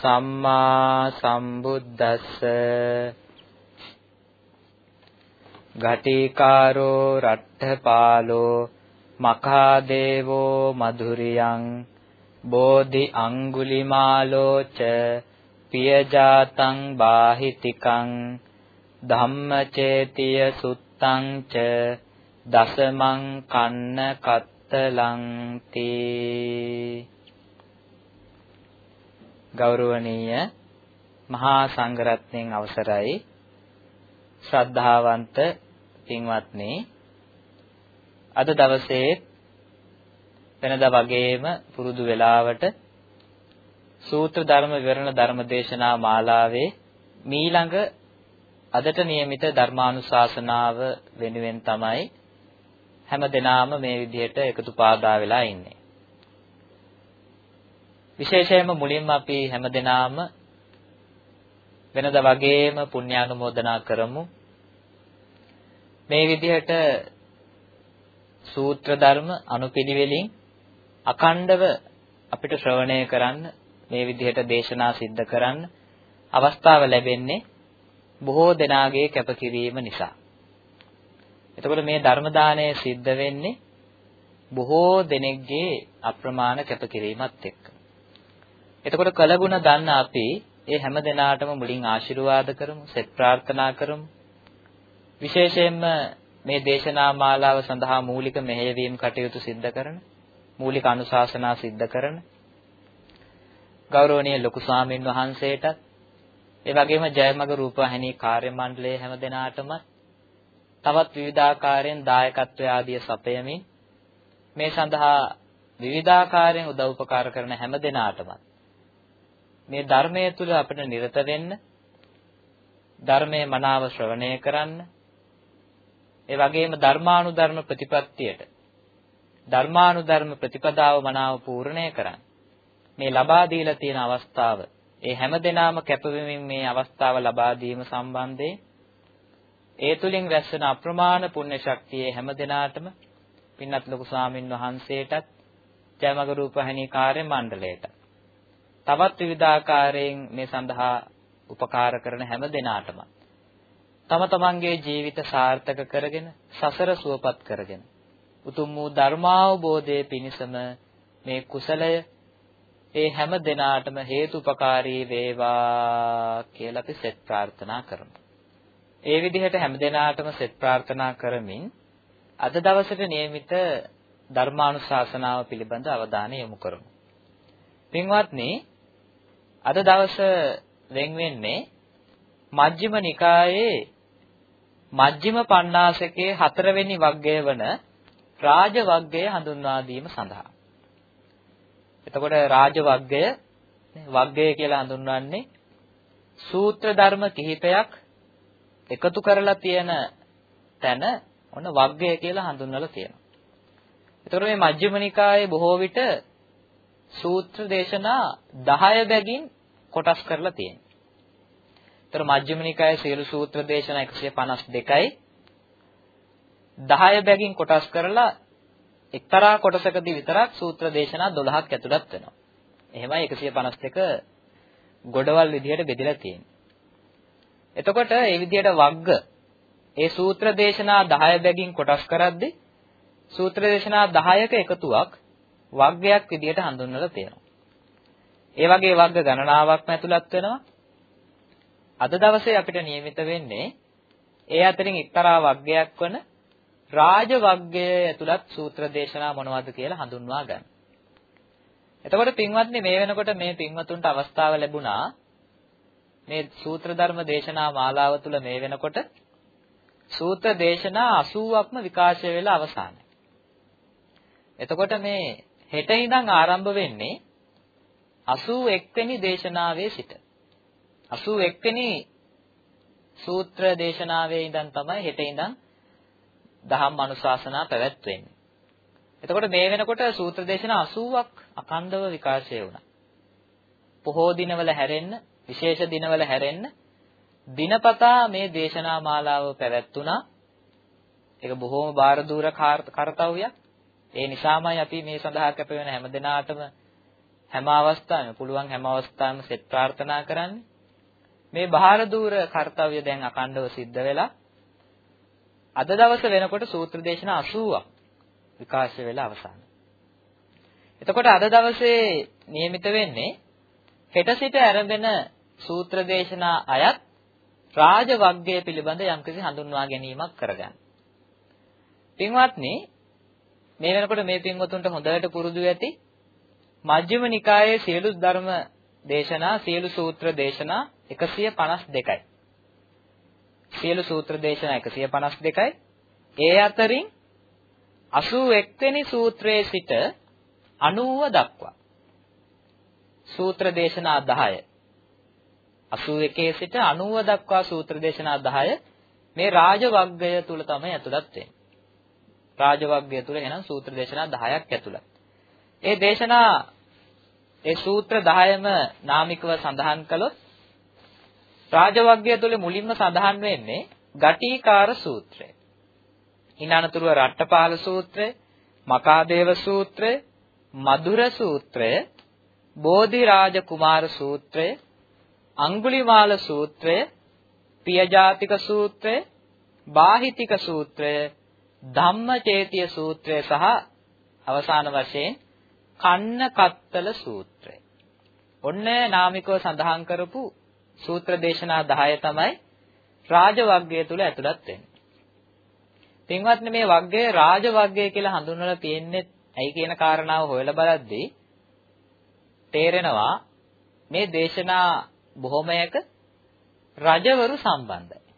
සම්මා සම්බුද්දස්ස. ගටිකාරෝ රට්ඨපාලෝ මඛාදේවෝ මధుරියං බෝධි අඟුලිමාලෝ ච පියජාතං බාහිතිකං ධම්මචේතිය සුත්තං ච දසමං කන්න කත්තලං තී. ගෞරවනීය මහා සංඝරත්නයන් අවසරයි ශ්‍රද්ධාවන්ත පින්වත්නි අද දවසේ වෙනදා වගේම පුරුදු වෙලාවට සූත්‍ර ධර්ම විවරණ ධර්මදේශනා මාලාවේ මීළඟ අදට નિયમિત ධර්මානුශාසනාව වෙනුවෙන් තමයි හැම දිනාම මේ විදිහට එකතු පාදා වෙලා ඉන්නේ. විශේෂයෙන්ම මුලින්ම අපි හැමදෙනාම වෙනද වගේම පුණ්‍යානුමෝදනා කරමු. මේ විදිහට සූත්‍ර ධර්ම අනුපිළිවෙලින් අඛණ්ඩව අපිට ශ්‍රවණය කරන්න මේ විදිහට දේශනා සිද්ධ කරන්න අවස්ථාව ලැබෙන්නේ බොහෝ දෙනාගේ කැපකිරීම නිසා. එතකොට මේ ධර්ම දාණය සිද්ධ වෙන්නේ බොහෝ දෙනෙක්ගේ අප්‍රමාණ කැපකිරීමත් එක්ක. එතකොට කලගුණ දන්න අපි ඒ හැම දිනාටම මුලින් ආශිර්වාද කරමු, සෙත් ප්‍රාර්ථනා කරමු. විශේෂයෙන්ම මේ දේශනා මාලාව සඳහා මූලික මෙහෙයවීම් කටයුතු සිද්ධ කරන, මූලික අනුශාසනා සිද්ධ කරන ගෞරවනීය ලොකු ස්වාමීන් වහන්සේටත් ඒ වගේම ජයමග රූපවාහිනී කාර්ය මණ්ඩලයේ හැම දිනාටම තවත් විවිධාකාරයෙන් දායකත්වය ආදිය සපයමින් මේ සඳහා විවිධාකාරයෙන් උදව් උපකාර කරන හැම දිනාටම මේ ධර්මයේ තුල අපිට නිරත වෙන්න ධර්මයේ මනාව ශ්‍රවණය කරන්න ඒ වගේම ධර්මානුධර්ම ප්‍රතිපත්තියට ධර්මානුධර්ම ප්‍රතිපදාව මනාව පූර්ණය කරන්න. මේ ලබා දීලා තියෙන අවස්ථාව ඒ හැම දිනාම කැපවෙමින් මේ අවස්ථාව ලබා දීම සම්බන්ධයෙන් ඒ තුලින් රැස්වෙන අප්‍රමාණ පුණ්‍ය ශක්තිය හැම දිනාටම පින්වත් ලොකු ස්වාමින් වහන්සේටත් ජයමග රූපහණී කාර්ය මණ්ඩලයට තවත් විවිධාකාරයෙන් මේ සඳහා උපකාර කරන හැම දිනාටම තම තමන්ගේ ජීවිත සාර්ථක කරගෙන සසර සුවපත් කරගෙන උතුම් වූ ධර්මාවබෝධයේ පිණසම මේ කුසලය ඒ හැම දිනාටම හේතුපකාරී වේවා කියලා අපි සෙත් ප්‍රාර්ථනා කරමු. ඒ විදිහට හැම දිනාටම සෙත් ප්‍රාර්ථනා කරමින් අද දවසට નિયમિત ධර්මානුශාසනාව පිළිබඳ අවධානය යොමු කරමු. පින්වත්නි අද දවස වෙන් වෙන්නේ මජ්ක්‍ධිම නිකායේ මජ්ක්‍ධිම පණ්ණාසකයේ හතරවෙනි වග්ගය වන රාජ වග්ගය හඳුන්වා දීම සඳහා. එතකොට රාජ වග්ගය වග්ගය කියලා හඳුන්වන්නේ සූත්‍ර ධර්ම කිහිපයක් එකතු කරලා තියෙන තැන ඔන්න වග්ගය කියලා හඳුන්වලා තියෙනවා. එතකොට මේ මජ්ක්‍ධිම නිකායේ බොහෝ විට සූත්‍ර දේශනා 10 බැගින් කොටස් කරලා තියෙනවා. ඒතර මජ්ක්‍ධිම නිකායේ සියලු සූත්‍ර දේශනා 152යි 10 බැගින් කොටස් කරලා එක්තරා කොටසකදී විතරක් සූත්‍ර දේශනා 12ක් ඇතුළත් වෙනවා. එහෙමයි 152 ගොඩවල් විදිහට බෙදලා තියෙන්නේ. එතකොට මේ විදිහට වග්ග ඒ සූත්‍ර දේශනා 10 බැගින් කොටස් කරද්දී සූත්‍ර දේශනා 10ක එකතුවක් වග්ගයක් විදිහට හඳුන්වලා තියෙනවා. ඒ වගේ වග්ග ගණනාවක්ම ඇතුළත් වෙනවා. අද දවසේ අපිට නියමිත වෙන්නේ ඒ අතරින් එක්තරා වග්ගයක් වන රාජවග්ගය ඇතුළත් සූත්‍ර දේශනා මොනවද කියලා හඳුන්වා ගන්න. එතකොට පින්වත්නි මේ වෙනකොට මේ පින්වතුන්ට අවස්ථාව ලැබුණා මේ සූත්‍ර ධර්ම දේශනා මාලාව තුළ මේ වෙනකොට සූත්‍ර දේශනා 80ක්ම විකාශය වෙලා අවසానයි. එතකොට මේ හෙට ඉඳන් ආරම්භ වෙන්නේ 81 වෙනි දේශනාවේ සිට 81 වෙනි සූත්‍ර දේශනාවේ ඉඳන් තමයි හෙට ඉඳන් දහම් අනුශාසනා පැවැත්වෙන්නේ. එතකොට මේ වෙනකොට සූත්‍ර දේශනා 80ක් අඛණ්ඩව විකාශය වුණා. පොහෝ දිනවල හැරෙන්න, විශේෂ දිනවල හැරෙන්න දිනපතා මේ දේශනා මාලාව පැවැත්ුණා. ඒක බොහොම බාර දූර කාර්යයක්. ඒ නිසාමයි අපි මේ සඳහා කැප වෙන හැම දිනාටම හැම අවස්ථාවෙම පුළුවන් හැම අවස්ථාවෙම සෙත් ප්‍රාර්ථනා කරන්නේ. මේ බාහිර දූර කාර්යය දැන් අකණ්ඩව සිද්ධ වෙලා අද දවස වෙනකොට සූත්‍ර දේශනා 80ක් විකාශය වෙලා අවසන්. එතකොට අද දවසේ નિયમિત වෙන්නේ හෙට සිට ආරම්භන සූත්‍ර දේශනා අයත් රාජ වග්ගය පිළිබඳ යම්කිසි හඳුන්වා ගැනීමක් කරගන්න. පින්වත්නි මේ වෙනකොට මේ පින්වතුන්ට හොඳට පුරුදු ඇති මජ්ක්‍ධිම නිකායේ සියලු ධර්ම දේශනා සියලු සූත්‍ර දේශනා 152යි. සියලු සූත්‍ර දේශනා 152යි. ඒ අතරින් 81 වෙනි සූත්‍රයේ සිට 90 දක්වා සූත්‍ර දේශනා 10 81 සිට 90 දක්වා සූත්‍ර දේශනා 10 මේ රාජවග්ගය තුල තමයි ඇතුළත් වෙන්නේ. රාජවග්ගය තුල එහෙනම් සූත්‍ර දේශනා 10ක් ඇතුළත්. ඒ දේශනා ඒ සූත්‍ර 10ම නාමිකව සඳහන් කළොත් රාජවග්ගය තුල මුලින්ම සඳහන් වෙන්නේ ගටිකාර සූත්‍රය. ඊනනතුරුව රට්ටපාල සූත්‍රය, මකාදේව සූත්‍රය, මధుර සූත්‍රය, බෝධිරාජ කුමාර සූත්‍රය, අඟුලිමාල සූත්‍රය, පියජාතික සූත්‍රය, බාහිතික සූත්‍රය, ධම්මචේතිය සූත්‍රය සහ අවසාන වශයෙන් කන්න කත්තල සූත්‍රය. ඔන්න නාමිකව සඳහන් කරපු සූත්‍ර දේශනා 10 තමයි රාජවග්ගය තුල ඇතුළත් වෙන්නේ. පින්වත්නි මේ වග්ගය රාජවග්ගය කියලා හඳුන්වලා තියෙන්නේ ඇයි කියන කාරණාව හොයලා බලද්දී තේරෙනවා මේ දේශනා බොහොමයක රජවරු සම්බන්ධයි.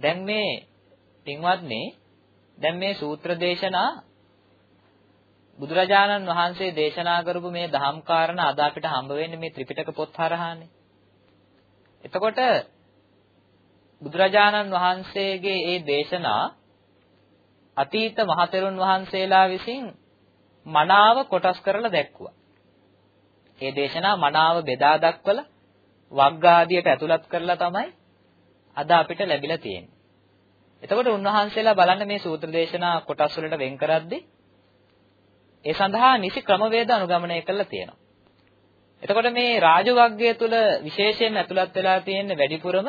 දැන් මේ පින්වත්නි දැන් මේ සූත්‍ර දේශනා බුදුරජාණන් වහන්සේ දේශනා කරපු මේ දහම් කාරණා අද අපිට හම්බ වෙන්නේ මේ ත්‍රිපිටක පොත් හරහානේ. එතකොට බුදුරජාණන් වහන්සේගේ ඒ දේශනා අතීත මහතෙරුන් වහන්සේලා විසින් මනාව කොටස් කරලා දැක්ුවා. ඒ දේශනා මනාව බෙදා දක්වලා වග්ගාදියට ඇතුළත් කරලා තමයි අද අපිට ලැබිලා තියෙන්නේ. එතකොට උන්වහන්සේලා බලන්න මේ සූත්‍ර දේශනා කොටස් වලට වෙන් කරද්දී ඒ සඳහා නිසි ක්‍රමවේද අනුගමනය කරලා තියෙනවා. එතකොට මේ රාජවග්ගය තුල විශේෂයෙන් ඇතුළත් වෙලා තියෙන වැඩිපුරම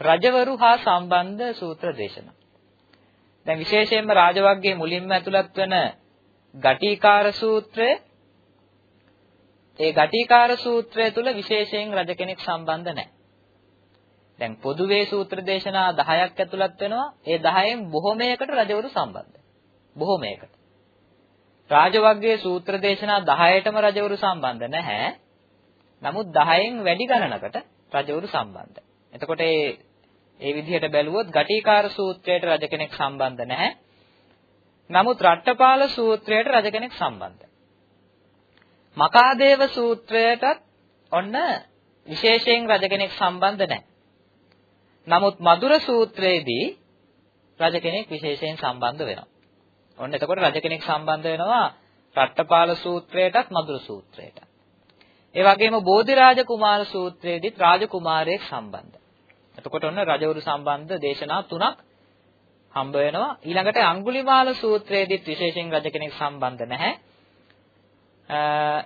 රජවරු හා සම්බන්ධ සූත්‍ර දේශනා. දැන් විශේෂයෙන්ම රාජවග්ගයේ මුලින්ම ඇතුළත් වෙන ගටිකාර සූත්‍රය ඒ ගටිකාර සූත්‍රය තුල විශේෂයෙන් රජ කෙනෙක් සම්බන්ධ නැහැ. දැන් පොදුවේ සූත්‍ර දේශනා 10ක් ඇතුළත් වෙනවා. ඒ 10න් බොහොමයකට රජවරු සම්බන්ධයි. බොහොමයකට. රාජවග්ගයේ සූත්‍ර දේශනා 10ටම රජවරු සම්බන්ධ නැහැ. නමුත් 10න් වැඩි ගණනකට රජවරු සම්බන්ධයි. එතකොට ඒ ඒ විදිහට බැලුවොත් ගටිකාර සූත්‍රයට රජ කෙනෙක් සම්බන්ධ නැහැ. නමුත් රට්ටපාල සූත්‍රයට රජ කෙනෙක් සම්බන්ධයි. මකාදේව සූත්‍රයටත් ඔන්න විශේෂයෙන් රජ කෙනෙක් සම්බන්ධ නැහැ. නමුත් මధుර සූත්‍රයේදී රජ කෙනෙක් විශේෂයෙන් සම්බන්ධ වෙනවා. ඔන්න එතකොට රජ කෙනෙක් සම්බන්ධ වෙනවා රට්ටපාල සූත්‍රයටත් මధుර සූත්‍රයටත්. ඒ වගේම බෝධිරාජ කුමාර සූත්‍රයේදීත් රාජකුමාරයෙක් සම්බන්ධයි. එතකොට ඔන්න රජවරු සම්බන්ධ දේශනා තුනක් හම්බ වෙනවා. ඊළඟට අඟුලිමාල සූත්‍රයේදීත් විශේෂයෙන් රජ කෙනෙක් සම්බන්ධ නැහැ.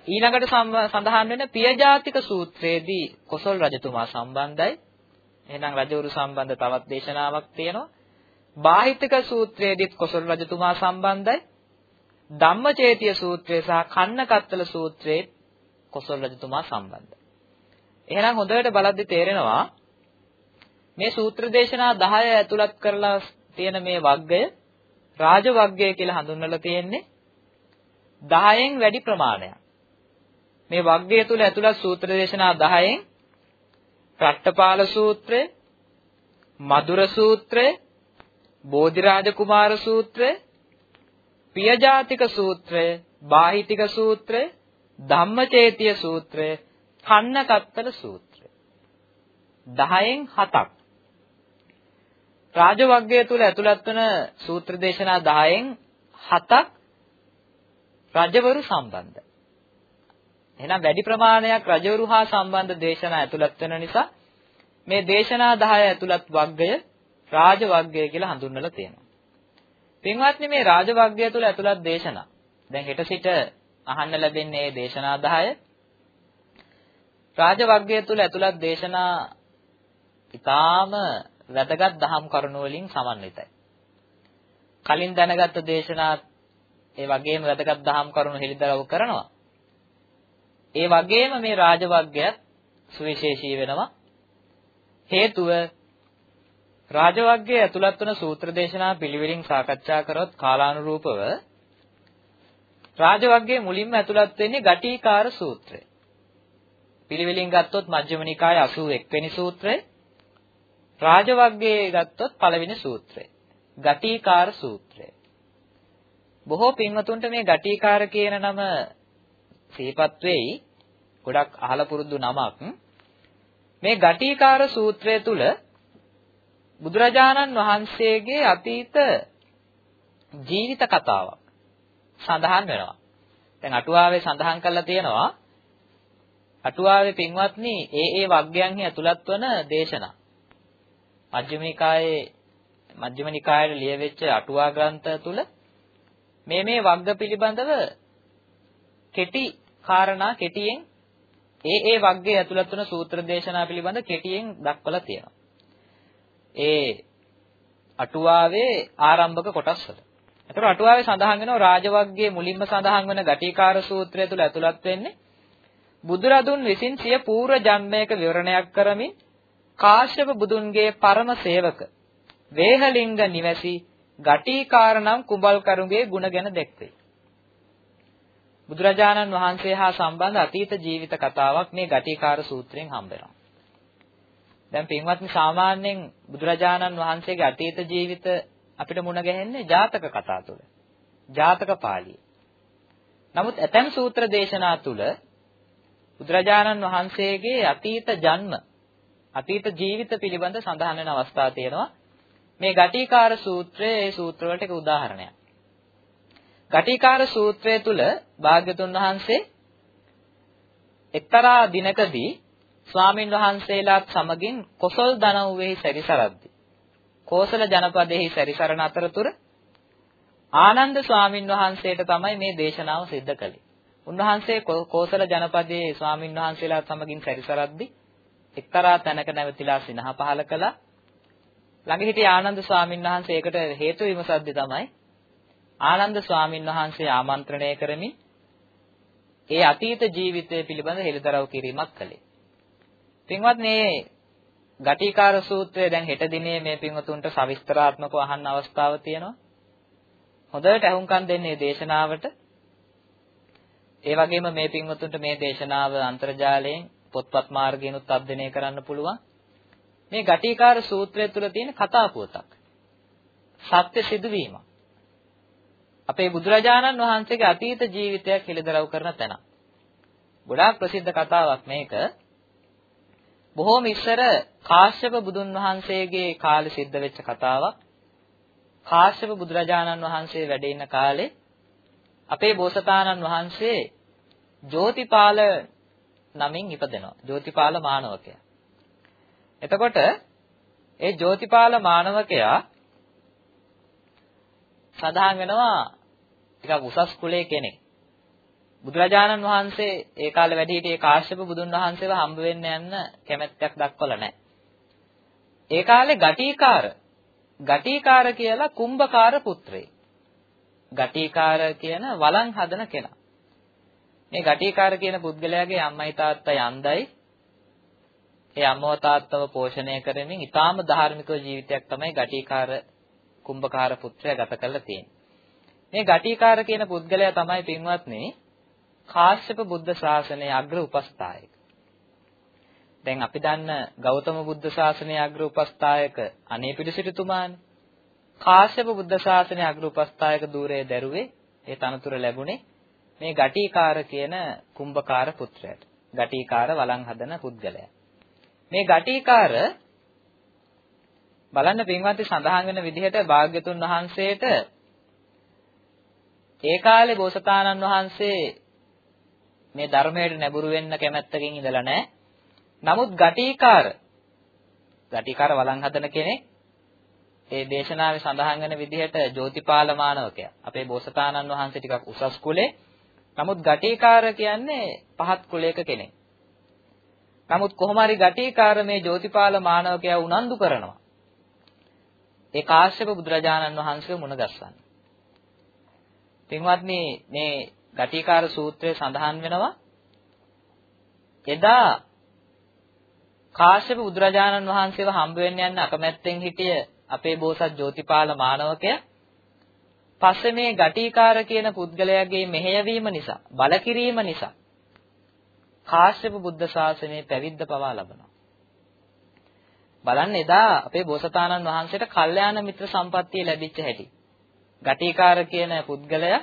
ඊළඟට සඳහන් වෙන පියජාතික සූත්‍රයේදී කොසල් රජතුමා සම්බන්ධයි. එහෙනම් රජවරු සම්බන්ධ තවත් දේශනාවක් තියෙනවා. බාහිතික සූත්‍රයේදීත් කොසල් රජතුමා සම්බන්ධයි. ධම්මචේතිය සූත්‍රය සහ කන්නකත්තල සූත්‍රයේ කොසල් රජතුමා සම්බන්ධයි. එහෙනම් හොඳට බලද්දි තේරෙනවා මේ සූත්‍ර දේශනා 10 ඇතුළත් කරලා තියෙන මේ වග්ගය රාජ වග්ගය කියලා හඳුන්වලා තියෙන්නේ 10න් වැඩි ප්‍රමාණයක්. මේ වග්ගය තුල ඇතුළත් සූත්‍ර දේශනා 10න් රට්ටපාල සූත්‍රය, මధుර සූත්‍රය, බෝධිරාජ කුමාර සූත්‍රය, පියජාතික සූත්‍රය, බාහිතික සූත්‍රය, ධම්මචේතිය සූත්‍රය, කන්නකත්තල සූත්‍රය. 10න් 7ක්. රාජවග්ගය තුල ඇතුළත් වන සූත්‍ර දේශනා 10න් 7ක් රජවරු සම්බන්ධයි. එහෙනම් වැඩි ප්‍රමාණයක් රජවරු හා සම්බන්ධ දේශනා ඇතුළත් වෙන නිසා මේ දේශනා 10 ඇතුළත් වග්ගය රාජ වග්ගය කියලා හඳුන්වලා තියෙනවා. පින්වත්නි මේ රාජ වග්ගය තුළ ඇතුළත් දේශනා. දැන් හෙට සිට අහන්න ලැබෙන්නේ මේ දේශනා 10. රාජ වග්ගය තුළ ඇතුළත් දේශනා ඊටාම වැදගත් දහම් කරුණු වලින් සමන්විතයි. කලින් දැනගත්තු දේශනා ඒ වගේම වැදගත් දහම් කරුණු හෙළිදරව් කරනවා. ඒ වගේම මේ රාජවග්ගයත් සුවිශේෂී වෙනවා. හේතුව රාජවග්ගයේ ඇතුළත් වන සූත්‍ර දේශනා පිළිවෙලින් සාකච්ඡා කරොත් කාලානුරූපව රාජවග්ගයේ මුලින්ම ඇතුළත් වෙන්නේ ගටිකාර සූත්‍රය. පිළිවෙලින් ගත්තොත් මජ්ක්‍ධිම නිකායේ 81 වෙනි සූත්‍රය. රාජවග්ගයේ ගත්තොත් පළවෙනි සූත්‍රය. ගටිකාර සූත්‍රය. බොහෝ පින්වතුන්ට මේ ගටිකාර කියන නම සිහිපත් වෙයි. ගොඩක් අහලා පුරුදු නමක්. මේ ගටිකාර සූත්‍රය තුල බුදුරජාණන් වහන්සේගේ අතීත ජීවිත කතාවක් සඳහන් වෙනවා. දැන් අටුවාවේ සඳහන් කරලා තියෙනවා අටුවාවේ පින්වත්නි ඒ ඒ වග්ගයන්හි ඇතුළත් වන දේශනා. මජ්ක්‍ධිම නිකායේ මජ්ක්‍ධිම නිකායේ ලියවෙච්ච අටුවා ග්‍රන්ථ තුල මේ මේ වග්ග පිළිබඳව කෙටි කාරණා කෙටියෙන් ඒ ඒ වග්ගයේ ඇතුළත් වන සූත්‍ර දේශනා පිළිබඳ කෙටියෙන් දක්වලා තියෙනවා. ඒ අටුවාවේ ආරම්භක කොටස් වල. එතකොට අටුවාවේ සඳහන් වෙනවා රාජවග්ගයේ මුලින්ම සඳහන් වෙන ගටිකාර සූත්‍රය තුල ඇතුළත් වෙන්නේ බුදුරදුන් විසින් සිය පූර්ව ජන්මයක විවරණයක් කරමින් කාශ්‍යප බුදුන්ගේ පරම සේවක වේහලිංග නිවැසි ගටිකාර නම් කුඹල්කරුගේ ගුණ ගැන දැක්වේ. බුදුරජාණන් වහන්සේ හා සම්බන්ධ අතීත ජීවිත කතාවක් මේ ගටිකාර සූත්‍රයෙන් හම්බ වෙනවා. දැන් පින්වත්නි සාමාන්‍යයෙන් බුදුරජාණන් වහන්සේගේ අතීත ජීවිත අපිට මුණ ගැහෙන්නේ ජාතක කතා තුළ. ජාතක පාළිය. නමුත් ඇතැම් සූත්‍ර දේශනා තුළ බුදුරජාණන් වහන්සේගේ අතීත ජන්ම අතීත ජීවිත පිළිබඳ සඳහන් වෙන අවස්ථා තියෙනවා. මේ ගටිකාර සූත්‍රය ඒ සූත්‍ර වලට එක උදාහරණයක්. ගටිකාර සූත්‍රය තුල භාග්‍යතුන් වහන්සේ එක්තරා දිනකදී ස්වාමින් වහන්සේලාත් සමගින් කොසල් දනව්වෙහි සැරිසරද්දී කෝසල ජනපදයෙහි සැරිසරන අතරතුර ආනන්ද ස්වාමින් වහන්සේට තමයි මේ දේශනාව සිද්ධ කළේ. උන්වහන්සේ කෝසල ජනපදයේ ස්වාමින් වහන්සේලාත් සමගින් සැරිසරද්දී එක්තරා තැනක නැවතිලා සිනහ පහල කළා. ළඟ හිටිය ආනන්ද ස්වාමින් වහන්සේ ඒකට හේතු විමසද්දි තමයි ආනන්ද ස්වාමින් වහන්සේ ආමන්ත්‍රණය කරමින් ඒ අතීත ජීවිතය පිළිබඳ හෙළිදරව් කිරීමක් කළේ. පින්වත් මේ ගටිකාර සූත්‍රය දැන් හෙට දිනේ මේ පින්වතුන්ට සවිස්තරාත්මකව අහන්න අවස්ථාව තියෙනවා. හොඳට අහුම්කම් දෙන්නේ දේශනාවට. ඒ වගේම මේ පින්වතුන්ට මේ දේශනාව අන්තර්ජාලයෙන් පොත්පත් මාර්ගයෙන්ුත් අධ්‍යයනය කරන්න පුළුවන්. මේ ගටිකාර සූත්‍රය තුළ තියෙන කතා පුවතක්. සත්‍ය සිදුවීමක්. අපේ බුදුරජාණන් වහන්සේගේ අතීත ජීවිතයක් හෙළිදරව් කරන තැන. ගොඩාක් ප්‍රසිද්ධ කතාවක් මේක. බොහෝම ඉස්සර කාශ්‍යප බුදුන් වහන්සේගේ කාලේ සිද්ධ වෙච්ච කතාවක්. කාශ්‍යප බුදුරජාණන් වහන්සේ වැඩ ඉන්න කාලේ අපේ බෝසතාණන් වහන්සේ ජෝතිපාල නමින් ඉපදෙනවා. ජෝතිපාල මානවකයා. එතකොට ඒ ජෝතිපාල මානවකයා සඳහන් වෙනවා ටිකක් උසස් කුලයේ කෙනෙක්. බුදුරජාණන් වහන්සේ ඒ කාලේ වැඩ හිටියේ කාශ්‍යප බුදුන් වහන්සේව හම්බ වෙන්න යන්න කැමැත්තක් දක්වලා නැහැ. ඒ කාලේ ගටිකාර ගටිකාර කියලා කුම්භකාර පුත්‍රයෙක්. ගටිකාර කියන වළං හදන කෙනා. මේ ගටිකාර කියන පුද්ගලයාගේ අම්මයි තාත්තයි අන්දයි. ඒ අම්මව තාත්තව පෝෂණය කරමින් ඊටාම ධාර්මික ජීවිතයක් තමයි ගටිකාර කුම්භකාර පුත්‍රයා ගත කරලා තියෙන්නේ. මේ ගටිකාර කියන පුද්ගලයා තමයි පින්වත්නි කාශ්‍යප බුද්ධ ශාසනයේ අග්‍ර උපස්ථායක. දැන් අපි දන්න ගෞතම බුද්ධ ශාසනයේ අග්‍ර උපස්ථායක අනේ පිළිසිටුමානේ. කාශ්‍යප බුද්ධ ශාසනයේ අග්‍ර උපස්ථායක ධූරයේ දරුවේ ඒ තනතුර ලැබුණේ මේ ගටිකාර කියන කුම්භකාර පුත්‍රයාට. ගටිකාර වළං හදන පුද්ගලයා. මේ ගටිකාර බලන්න පින්වත්නි සඳහන් වෙන විදිහට භාග්‍යතුන් වහන්සේට ඒ කාලේ බෝසතාණන් වහන්සේ මේ ධර්මයට නැඹුරු වෙන්න කැමැත්තකින් ඉඳලා නැහැ. නමුත් ගටිකාර ගටිකාර වළං හදන කෙනෙක් ඒ දේශනාවේ සඳහන් වෙන විදිහට ජෝතිපාල මානවකයා. අපේ බෝසතාණන් වහන්සේ ටිකක් උසස් කුලේ. නමුත් ගටිකාර කියන්නේ පහත් කුලයක කෙනෙක්. නමුත් කොහොම හරි ගටිකාර මේ ජෝතිපාල මානවකයා උනන්දු කරනවා. ඒ කාශ්‍යප බුදුරජාණන් වහන්සේව මුණ ගැස්සන්න. පින්වත්නි මේ ගටිකාර සූත්‍රයේ සඳහන් වෙනවා එදා කාශ්‍යප බුදුරජාණන් වහන්සේව හම්බ වෙන්න යන්න අකමැත්තෙන් හිටිය අපේ බෝසත් ජෝතිපාල මානවකයා පස්සේ මේ ගටිකාර කියන පුද්ගලයාගේ මෙහෙයවීම නිසා බලකිරීම නිසා කාශ්‍යප බුද්ධ ශාසනයේ පැවිද්ද පවා ලබනවා. බලන්න එදා අපේ බෝසතාණන් වහන්සේට කල්යාණ මිත්‍ර සම්පත්තිය ලැබිච්ච හැටි. ගටිකාර කියන පුද්ගලයා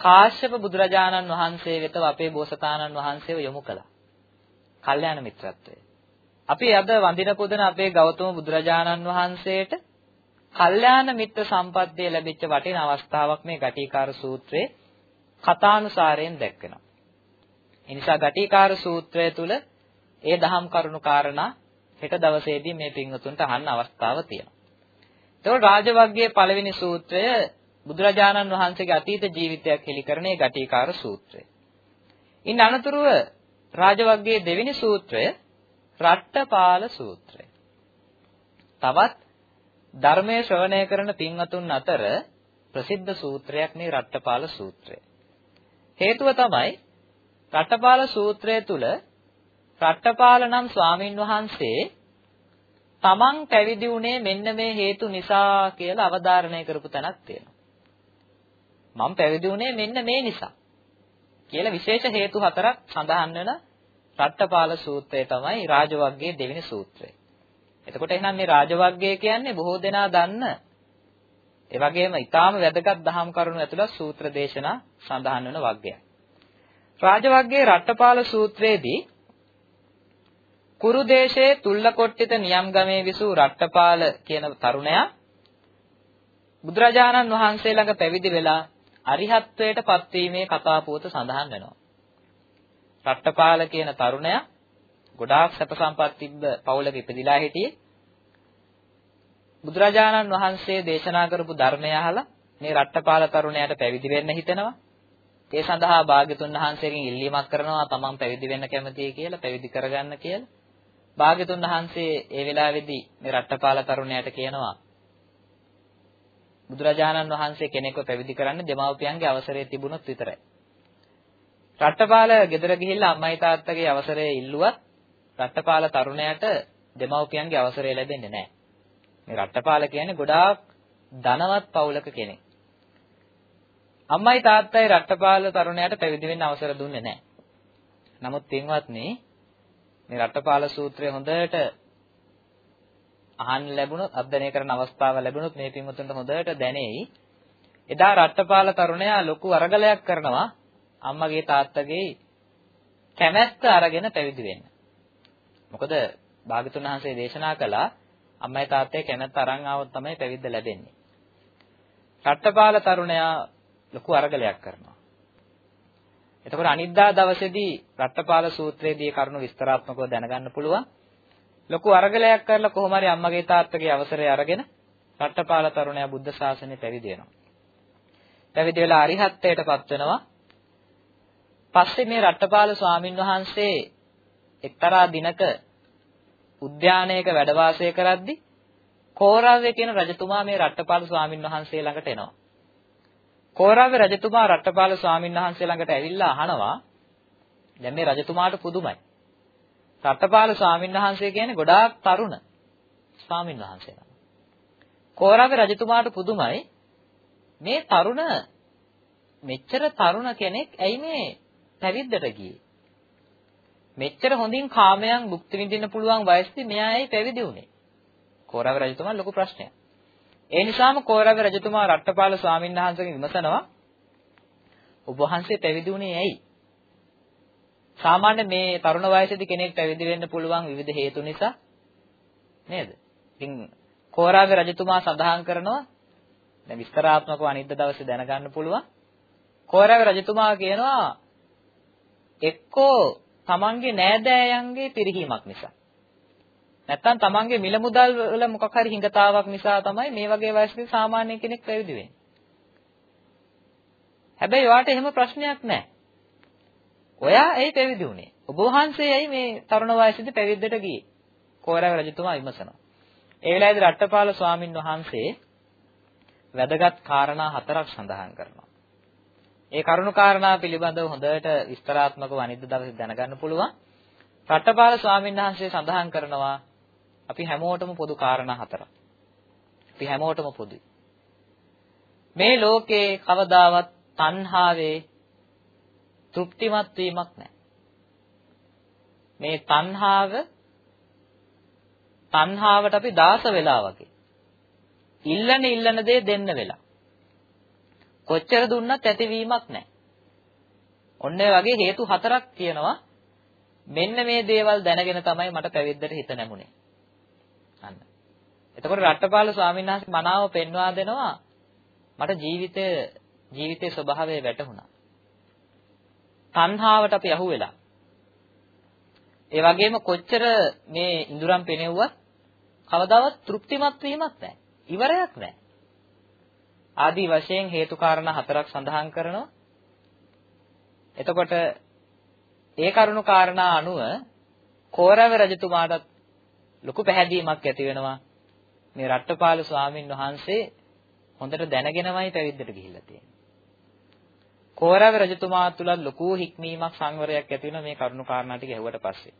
කාශ්‍යප බුදුරජාණන් වහන්සේ වෙතව අපේ බෝසතාණන් වහන්සේව යොමු කළා. කල්යාණ මිත්‍රත්වය. අපි අද වඳින පුදන අපේ ගෞතම බුදුරජාණන් වහන්සේට කල්යාණ මිත්‍ර සම්පත්තිය ලැබිච්ච වටින අවස්ථාවක් මේ ගටිකාර සූත්‍රයේ කථානුසාරයෙන් දැක්වෙනවා. ඒ නිසා ගටිකාර සූත්‍රය තුල ඒ දහම් කරුණු කාරණා හෙට දවසේදී මේ පින්වතුන්ට අහන්න අවස්ථාව තියෙනවා. එතකොට රාජවග්ගයේ පළවෙනි සූත්‍රය බුදුරජාණන් වහන්සේගේ අතීත ජීවිතයක් හෙළිකරන ඒ ගටිකාර සූත්‍රය. ඉන් අනතුරුව රාජවග්ගයේ දෙවෙනි සූත්‍රය රට්ටපාල සූත්‍රය. තවත් ධර්මයේ ශ්‍රවණය කරන පින්වතුන් අතර ප්‍රසිද්ධ සූත්‍රයක් මේ රට්ටපාල සූත්‍රය. හේතුව තමයි රට්ටපාල සූත්‍රය තුල රට්ටපාල නම් ස්වාමින් වහන්සේ තමන් පැවිදි වුණේ මෙන්න මේ හේතු නිසා කියලා අවධාරණය කරපු තැනක් තියෙනවා. මම පැවිදි වුණේ මෙන්න මේ නිසා කියලා විශේෂ හේතු හතරක් සඳහන් වෙන රට්ටපාල සූත්‍රය තමයි රාජවග්ගයේ දෙවෙනි සූත්‍රය. එතකොට එහෙනම් මේ රාජවග්ගය කියන්නේ බොහෝ දෙනා දන්න ඒ වගේම ඊටාම වැදගත් දහම් කරුණු ඇතුළත් සූත්‍ර දේශනා සඳහන් වෙන වග්ගයක්. රාජවග්ගයේ රට්ටපාල සූත්‍රයේදී කුරු දේශයේ තුල්ලකොට්ටිත නියම්ගමේ විසූ රට්ටපාල කියන තරුණයා බුදුරජාණන් වහන්සේ ළඟ පැවිදි වෙලා අරිහත්ත්වයට පත්වීමේ කතා පුවත සඳහන් වෙනවා. රට්ටපාල කියන තරුණයා ගොඩාක් සැප සම්පත් තිබ්බ පවුලක ඉපදිලා හිටියේ. බුදුරජාණන් වහන්සේ දේශනා කරපු ධර්මය අහලා මේ රට්ටපාල තරුණයාට පැවිදි වෙන්න හිතෙනවා. ඒ සඳහා භාග්‍යතුන් වහන්සේගෙන් ඉල්ලීමක් කරනවා තමන් පැවිදි වෙන්න කැමතියි කියලා පැවිදි කරගන්න කියලා. භාග්‍යතුන් වහන්සේ ඒ වෙලාවේදී මේ රට්ටපාල තරුණයාට කියනවා බුදුරජාණන් වහන්සේ කෙනෙක්ව පැවිදි කරන්න දෙමාපියන්ගේ අවසරය තිබුණොත් විතරයි. රට්ටපාල ගෙදර ගිහිල්ලා අම්මයි තාත්තගේ අවසරය ඉල්ලුවත් රට්ටපාල තරුණයාට දෙමව්පියන්ගේ අවසරය ලැබෙන්නේ නැහැ. මේ රට්ටපාල කියන්නේ ගොඩාක් ධනවත් පවුලක කෙනෙක්. අම්මයි තාත්තයි රට්ටපාල තරුණයාට පැවිදි වෙන්න අවසර දුන්නේ නැහැ. නමුත් පින්වත්නි මේ රට්ටපාල සූත්‍රය හොඳට අහන්න ලැබුණොත් අධ්‍යයනය කරන අවස්ථාව ලැබුණොත් මේ පින්වතුන්ට හොඳට දැනෙයි. එදා රට්ටපාල තරුණයා ලොකු අරගලයක් කරනවා අම්මගේ තාත්තගේ කැමැත්ත අරගෙන පැවිදි වෙන්න. මොකද භාගතුන් වහන්සේ දේශනා කළා අම්මයි තාත්තේ කැමැත්ත අරන් ආවොත් තමයි පැවිද්ද ලැබෙන්නේ. රට්ටපාල තරුණයා ලොකු අරගලයක් කරනවා. එතකොට අනිද්දා දවසේදී රට්ටපාල සූත්‍රයේදී කරුණු විස්තරාත්මකව දැනගන්න පුළුවන්. ලොකු අරගලයක් කරලා කොහොම හරි අම්මගේ තාත්තගේ අවසරය අරගෙන රට්ටපාල තරුණයා බුද්ධ ශාසනය පැවිදි වෙනවා. පැවිදි වෙලා අරිහත්ත්වයටපත් වෙනවා. පස්සේ මේ රට්ටපාල ස්වාමින් වහන්සේ එක්තරා දිනක උද්‍යානයක වැඩ වාසය කරද්දී කෝරව්‍ය කියන රජතුමා මේ රට්ටපාල ස්වාමින් වහන්සේ ළඟට එනවා. කෝරව්‍ය රජතුමා රට්ටපාල ස්වාමින් වහන්සේ ළඟට ඇවිල්ලා අහනවා දැන් මේ රජතුමාට පුදුමයි. රට්ටපාල ස්වාමින් වහන්සේ කියන්නේ ගොඩාක් තරුණ ස්වාමින් වහන්සේ නම. කෝරාගේ රජතුමාට පුදුමයි මේ තරුණ මෙච්චර තරුණ කෙනෙක් ඇයි මේ පැවිද්දට ගියේ? මෙච්චර හොඳින් කාමයන් භුක්ති විඳින්න පුළුවන් වයසදී මෙයා ඇයි පැවිදි වුනේ? කෝරාගේ රජතුමා ලොකු ප්‍රශ්නයක්. ඒ නිසාම කෝරාගේ රජතුමා රට්ටපාල ස්වාමීන් වහන්සේගෙන් විමසනවා ඔබ වහන්සේ පැවිදි වුණේ ඇයි? සාමාන්‍ය මේ තරුණ වයසේදී කෙනෙක් පැවිදි වෙන්න පුළුවන් විවිධ හේතු නිසා නේද? ඉතින් කෝරාගේ රජතුමා සඳහන් කරනවා දැන් විස්තරාත්මකව අනිද්ද දවසේ දැනගන්න පුළුවන්. කෝරාගේ රජතුමා කියනවා එක්කෝ තමන්ගේ නෑදෑයන්ගේ පිරිහීමක් නිසා. නැත්තම් තමන්ගේ මිල මුදල් වල මොකක් හරි හිඟතාවක් නිසා තමයි මේ වගේ වයසක සාමාන්‍ය කෙනෙක් පැවිදි වෙන්නේ. හැබැයි ඔයාට එහෙම ප්‍රශ්නයක් නැහැ. ඔයා ඇයි පැවිදි වුනේ? ඔබ වහන්සේ ඇයි මේ තරුණ වයසේදී පැවිද්දට ගියේ? කෝරාව රජතුමා විමසනවා. ඒ වෙලාවේදී රට්ටපාල ස්වාමින් වහන්සේ වැදගත් කාරණා හතරක් සඳහන් කරනවා. ඒ කරුණු කාරණා පිළිබඳව හොඳට විස්තරාත්මකව අනිත් දවසේ දැනගන්න පුළුවන්. රට්ටපාල ස්වාමීන් වහන්සේ සඳහන් කරනවා අපි හැමෝටම පොදු කාරණා හතරක්. අපි හැමෝටම පොදුයි. මේ ලෝකේ කවදාවත් තණ්හාවේ තෘප්තිමත් වීමක් නැහැ. මේ තණ්හාව තණ්හාවට අපි දාස වෙලා වගේ. ඉල්ලන ඉල්ලන දේ දෙන්න වෙලා. කොච්චර දුන්නත් ඇතිවීමක් නැහැ. ඔන්න වගේ හේතු හතරක් තියෙනවා. මෙන්න මේ දේවල් දැනගෙන තමයි මට පැවිද්දට හිත නැමුනේ. අන්න. එතකොට රට්ටපාල ස්වාමීන් වහන්සේ මනාව පෙන්වා දෙනවා මට ජීවිතය ජීවිතයේ ස්වභාවය වැටහුණා. තණ්හාවට අපි අහු වෙලා. ඒ වගේම කොච්චර මේ ඉඳුරම් පෙනෙව්වත් කවදාවත් තෘප්තිමත් වීමක් නැහැ. ඉවරයක් නැහැ. ආදී වශයෙන් හේතු කාරණා හතරක් සඳහන් කරනවා. එතකොට ඒ කරුණු කාරණා අනුව කෝරව රජතුමාට ලොකු පැහැදීමක් ඇති වෙනවා. මේ රට්ටපාල ස්වාමින් වහන්සේ හොඳට දැනගෙනමයි පැවිද්දට ගිහිල්ලා තියෙන්නේ. කෝරව රජතුමා තුල ලොකු හික්මීමක් සංවරයක් ඇති වෙන මේ කරුණු කාරණා ටික ඇහුවට පස්සේ.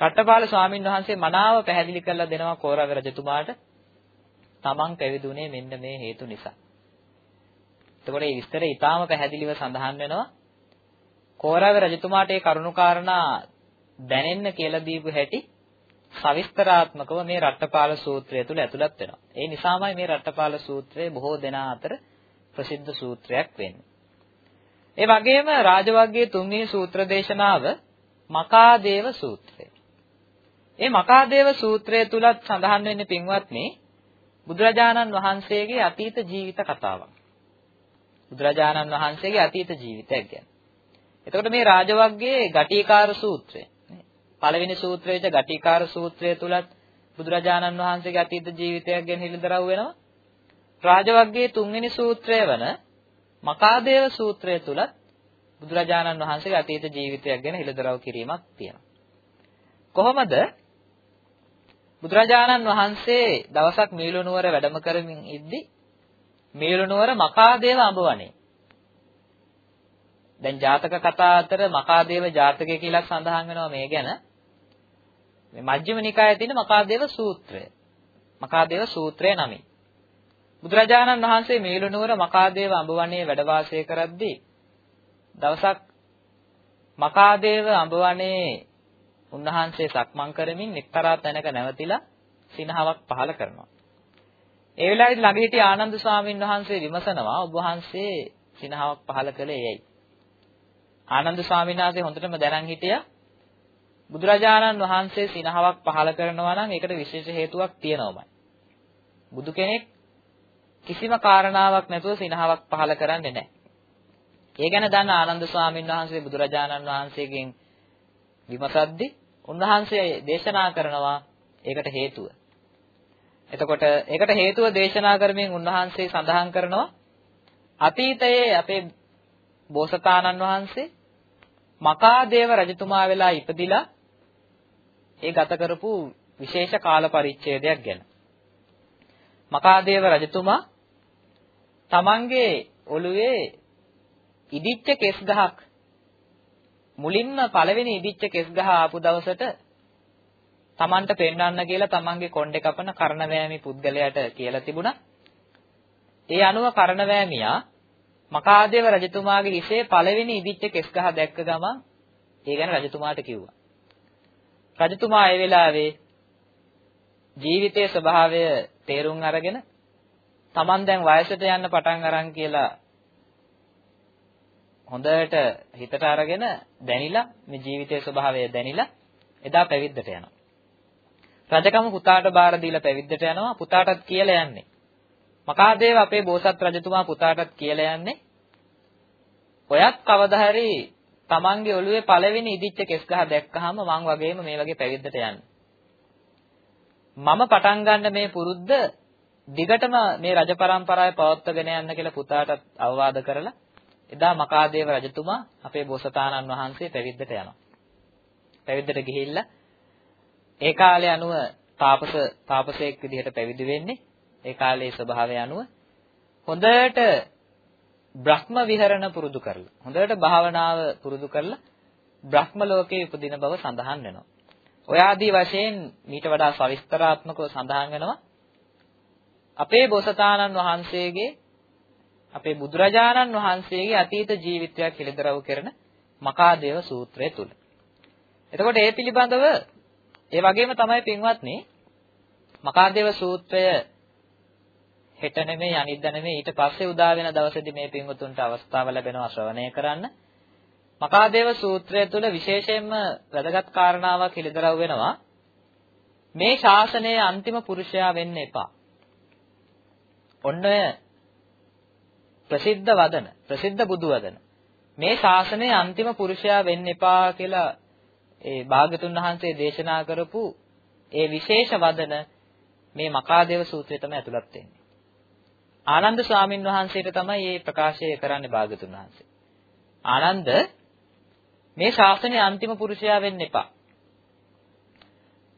රට්ටපාල ස්වාමින් වහන්සේ මනාව පැහැදිලි කරලා දෙනවා කෝරව රජතුමාට තමන් පැවිදුනේ මෙන්න මේ හේතු නිසා. එතකොට මේ විස්තරය ඊටාම පැහැදිලිව සඳහන් වෙනවා. කෝරව රජතුමාට මේ කරුණු කාරණා දැනෙන්න කියලා දීපු හැටි සවිස්තරාත්මකව මේ රට්ටපාල සූත්‍රය තුල ඇතුළත් වෙනවා. ඒ නිසාමයි මේ රට්ටපාල සූත්‍රය බොහෝ දෙනා අතර ප්‍රසිද්ධ සූත්‍රයක් වෙන්නේ. ඒ වගේම රාජවග්ගයේ තුන්වෙනි සූත්‍ර දේශනාව මකාදේව සූත්‍රය. මේ මකාදේව සූත්‍රය තුලත් සඳහන් වෙන්නේ පින්වත්නි බුදුරජාණන් වහන්සේගේ අතීත ජීවිත කතාවක්. බුදුරජාණන් වහන්සේගේ අතීත ජීවිතයක් ගැන. එතකොට මේ රාජවග්ගයේ ගටිකාර සූත්‍රය පළවෙනි සූත්‍රයේද ගටිකාර සූත්‍රය තුලත් බුදුරජාණන් වහන්සේගේ අතීත ජීවිතයක් ගැන හිලිදරව් වෙනවා. රාජවග්ගයේ තුන්වෙනි සූත්‍රය වන මකාදේව සූත්‍රය තුලත් බුදුරජාණන් වහන්සේගේ අතීත ජීවිතයක් ගැන හිලිදරව් කිරීමක් තියෙනවා. කොහොමද බුදුරජාණන් වහන්සේ දවසක් මීලුනුවර වැඩම කරමින් ඉද්දි මීලුනුවර මකාදේව අඹවනේ. දැන් ජාතක කතා අතර මකාදේව ජාතකය කියලා සඳහන් වෙනවා මේ ගැන. මේ මජ්ක්‍ධිම නිකායේ තියෙන මකාදේව සූත්‍රය. මකාදේව සූත්‍රය නමින්. බුදුරජාණන් වහන්සේ මීලුනුවර මකාදේව අඹවනේ වැඩ වාසය කරද්දී දවසක් මකාදේව අඹවනේ උන්වහන්සේ සක්මන් කරමින් එක්තරා තැනක නැවතිලා සිනහවක් පහල කරනවා. ඒ වෙලාවේදී ළඟ හිටිය ආනන්ද ස්වාමීන් වහන්සේ විමසනවා ඔබ වහන්සේ සිනහවක් පහල කළේ ඇයි? ආනන්ද ස්වාමීන් වහන්සේ හොඳටම දැනන් හිටියා බුදුරජාණන් වහන්සේ සිනහවක් පහල කරනවා නම් ඒකට විශේෂ හේතුවක් තියෙනවමයි. බුදු කෙනෙක් කිසිම කාරණාවක් නැතුව සිනහවක් පහල කරන්නේ නැහැ. ඒ ගැන දන්න ආනන්ද ස්වාමීන් වහන්සේ බුදුරජාණන් වහන්සේගෙන් විමසද්දි උන්වහන්සේ දේශනා කරනවා ඒකට හේතුව. එතකොට ඒකට හේතුව දේශනා කරමින් උන්වහන්සේ සඳහන් කරනවා අතීතයේ අපේ බෝසතාණන් වහන්සේ මකාදේව රජතුමා වෙලා ඉපදිලා ඒ ගත කරපු විශේෂ කාල පරිච්ඡේදයක් ගැන. මකාදේව රජතුමා තමන්ගේ ඔළුවේ ඉදිච්ච කෙස් ගහක් මුලින්ම පළවෙනි ඉදිච්ච කෙස් ගහ ආපු දවසට Tamanට පෙන්වන්න කියලා Tamanගේ කොණ්ඩේ කපන කර්ණවැමි පුද්ගලයාට කියලා තිබුණා. ඒ අනුව කර්ණවැමියා මකාදේව රජතුමාගේ හිසේ පළවෙනි ඉදිච්ච කෙස් ගහ දැක්ක ගමන් ඒ ගැන රජතුමාට කිව්වා. රජතුමා ඒ වෙලාවේ ජීවිතයේ ස්වභාවය තේරුම් අරගෙන Taman දැන් වයසට යන්න පටන් අරන් කියලා හොඳට හිතට අරගෙන දැනිලා මේ ජීවිතයේ ස්වභාවය දැනිලා එදා පැවිද්දට යනවා. රජකම පුතාට බාර දීලා පැවිද්දට යනවා. පුතාටත් කියලා යන්නේ. මකාදේව අපේ බෝසත් රජතුමා පුතාටත් කියලා යන්නේ. ඔයත් කවදා හරි Tamange ඔළුවේ පළවෙනි ඉදිච්ච කෙස් ගහ දැක්කහම මං වගේම මේ වගේ පැවිද්දට යන්න. මම පටන් ගන්න මේ පුරුද්ද දිගටම මේ රජ પરම්පරාවේ පවත්වාගෙන යන්න කියලා පුතාටත් අවවාද කරලා එදා මකාදේව රජතුමා අපේ බෝසතාණන් වහන්සේ පැවිද්දට යනවා. පැවිද්දට ගිහිල්ලා ඒ කාලේ අනුව තාපස තාපසයෙක් විදිහට පැවිදි වෙන්නේ ඒ කාලේ ස්වභාවය අනුව හොඳට බ්‍රහ්ම විහරණ පුරුදු කරලා හොඳට භාවනාව පුරුදු කරලා බ්‍රහ්ම ලෝකයේ උපදින බව සඳහන් වෙනවා. ඔය ආදී වශයෙන් මීට වඩා සවිස්තරාත්මකව සඳහන් වෙනවා අපේ බෝසතාණන් වහන්සේගේ අපේ බුදුරජාණන් වහන්සේගේ අතීත ජීවිතයක් පිළිදරව් කරන මකාදේව සූත්‍රය තුල. එතකොට ඒ පිළිබඳව ඒ වගේම තමයි පින්වත්නි මකාදේව සූත්‍රය හෙට නෙමෙයි අනිද්දා නෙමෙයි ඊට පස්සේ උදා වෙන දවසේදී මේ පින්වතුන්ට අවස්ථාව ලැබෙනවා ශ්‍රවණය කරන්න. මකාදේව සූත්‍රය තුල විශේෂයෙන්ම වැදගත් කාරණාවක් හිලිදරව් වෙනවා. මේ ශාසනයේ අන්තිම පුරුෂයා වෙන්න එපා. ඔන්න ඔය ප්‍රසිද්ධ වදන ප්‍රසිද්ධ බුදු වදන මේ ශාසනයේ අන්තිම පුරුෂයා වෙන්න එපා කියලා ඒ භාගතුන් වහන්සේ දේශනා කරපු ඒ විශේෂ වදන මේ මකාදේව සූත්‍රය තමයි ඇතුළත් වෙන්නේ. ආනන්ද ස්වාමින් වහන්සේට තමයි මේ ප්‍රකාශය කරන්නේ භාගතුන් වහන්සේ. ආනන්ද මේ ශාසනයේ අන්තිම පුරුෂයා වෙන්න එපා.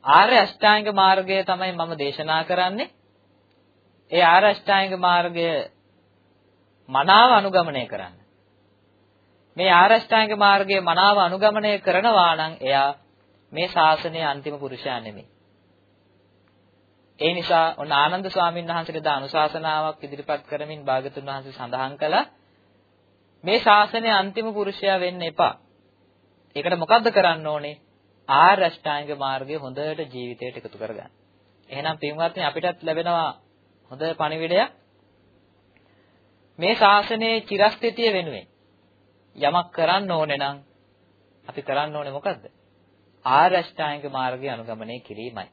ආර්ය අෂ්ටාංග මාර්ගය තමයි මම දේශනා කරන්නේ. ඒ ආර්ය අෂ්ටාංග මාර්ගය මනාව අනුගමනය කරන්න. මේ ආරෂ්ඨාංග මාර්ගයේ මනාව අනුගමනය කරනවා නම් එයා මේ ශාසනයේ අන්තිම පුරුෂයා නෙමෙයි. ඒ නිසා ඔන්න ආනන්ද ස්වාමීන් වහන්සේට දා අනුශාසනාවක් ඉදිරිපත් කරමින් භාගතුන් වහන්සේ සඳහන් කළා මේ ශාසනයේ අන්තිම පුරුෂයා වෙන්න එපා. ඒකට මොකද්ද කරන්න ඕනේ? ආරෂ්ඨාංග මාර්ගය හොඳට ජීවිතයට එකතු කරගන්න. එහෙනම් පින්වත්නි අපිටත් ලැබෙනවා හොඳ පණිවිඩයක් මේ ශාසනයේ චිරස්ථිතිය වෙනුවෙන් යමක් කරන්න ඕනේ නම් අපි කරන්න ඕනේ මොකද්ද? ආර්ය අෂ්ටාංගික මාර්ගය අනුගමනය කිරීමයි.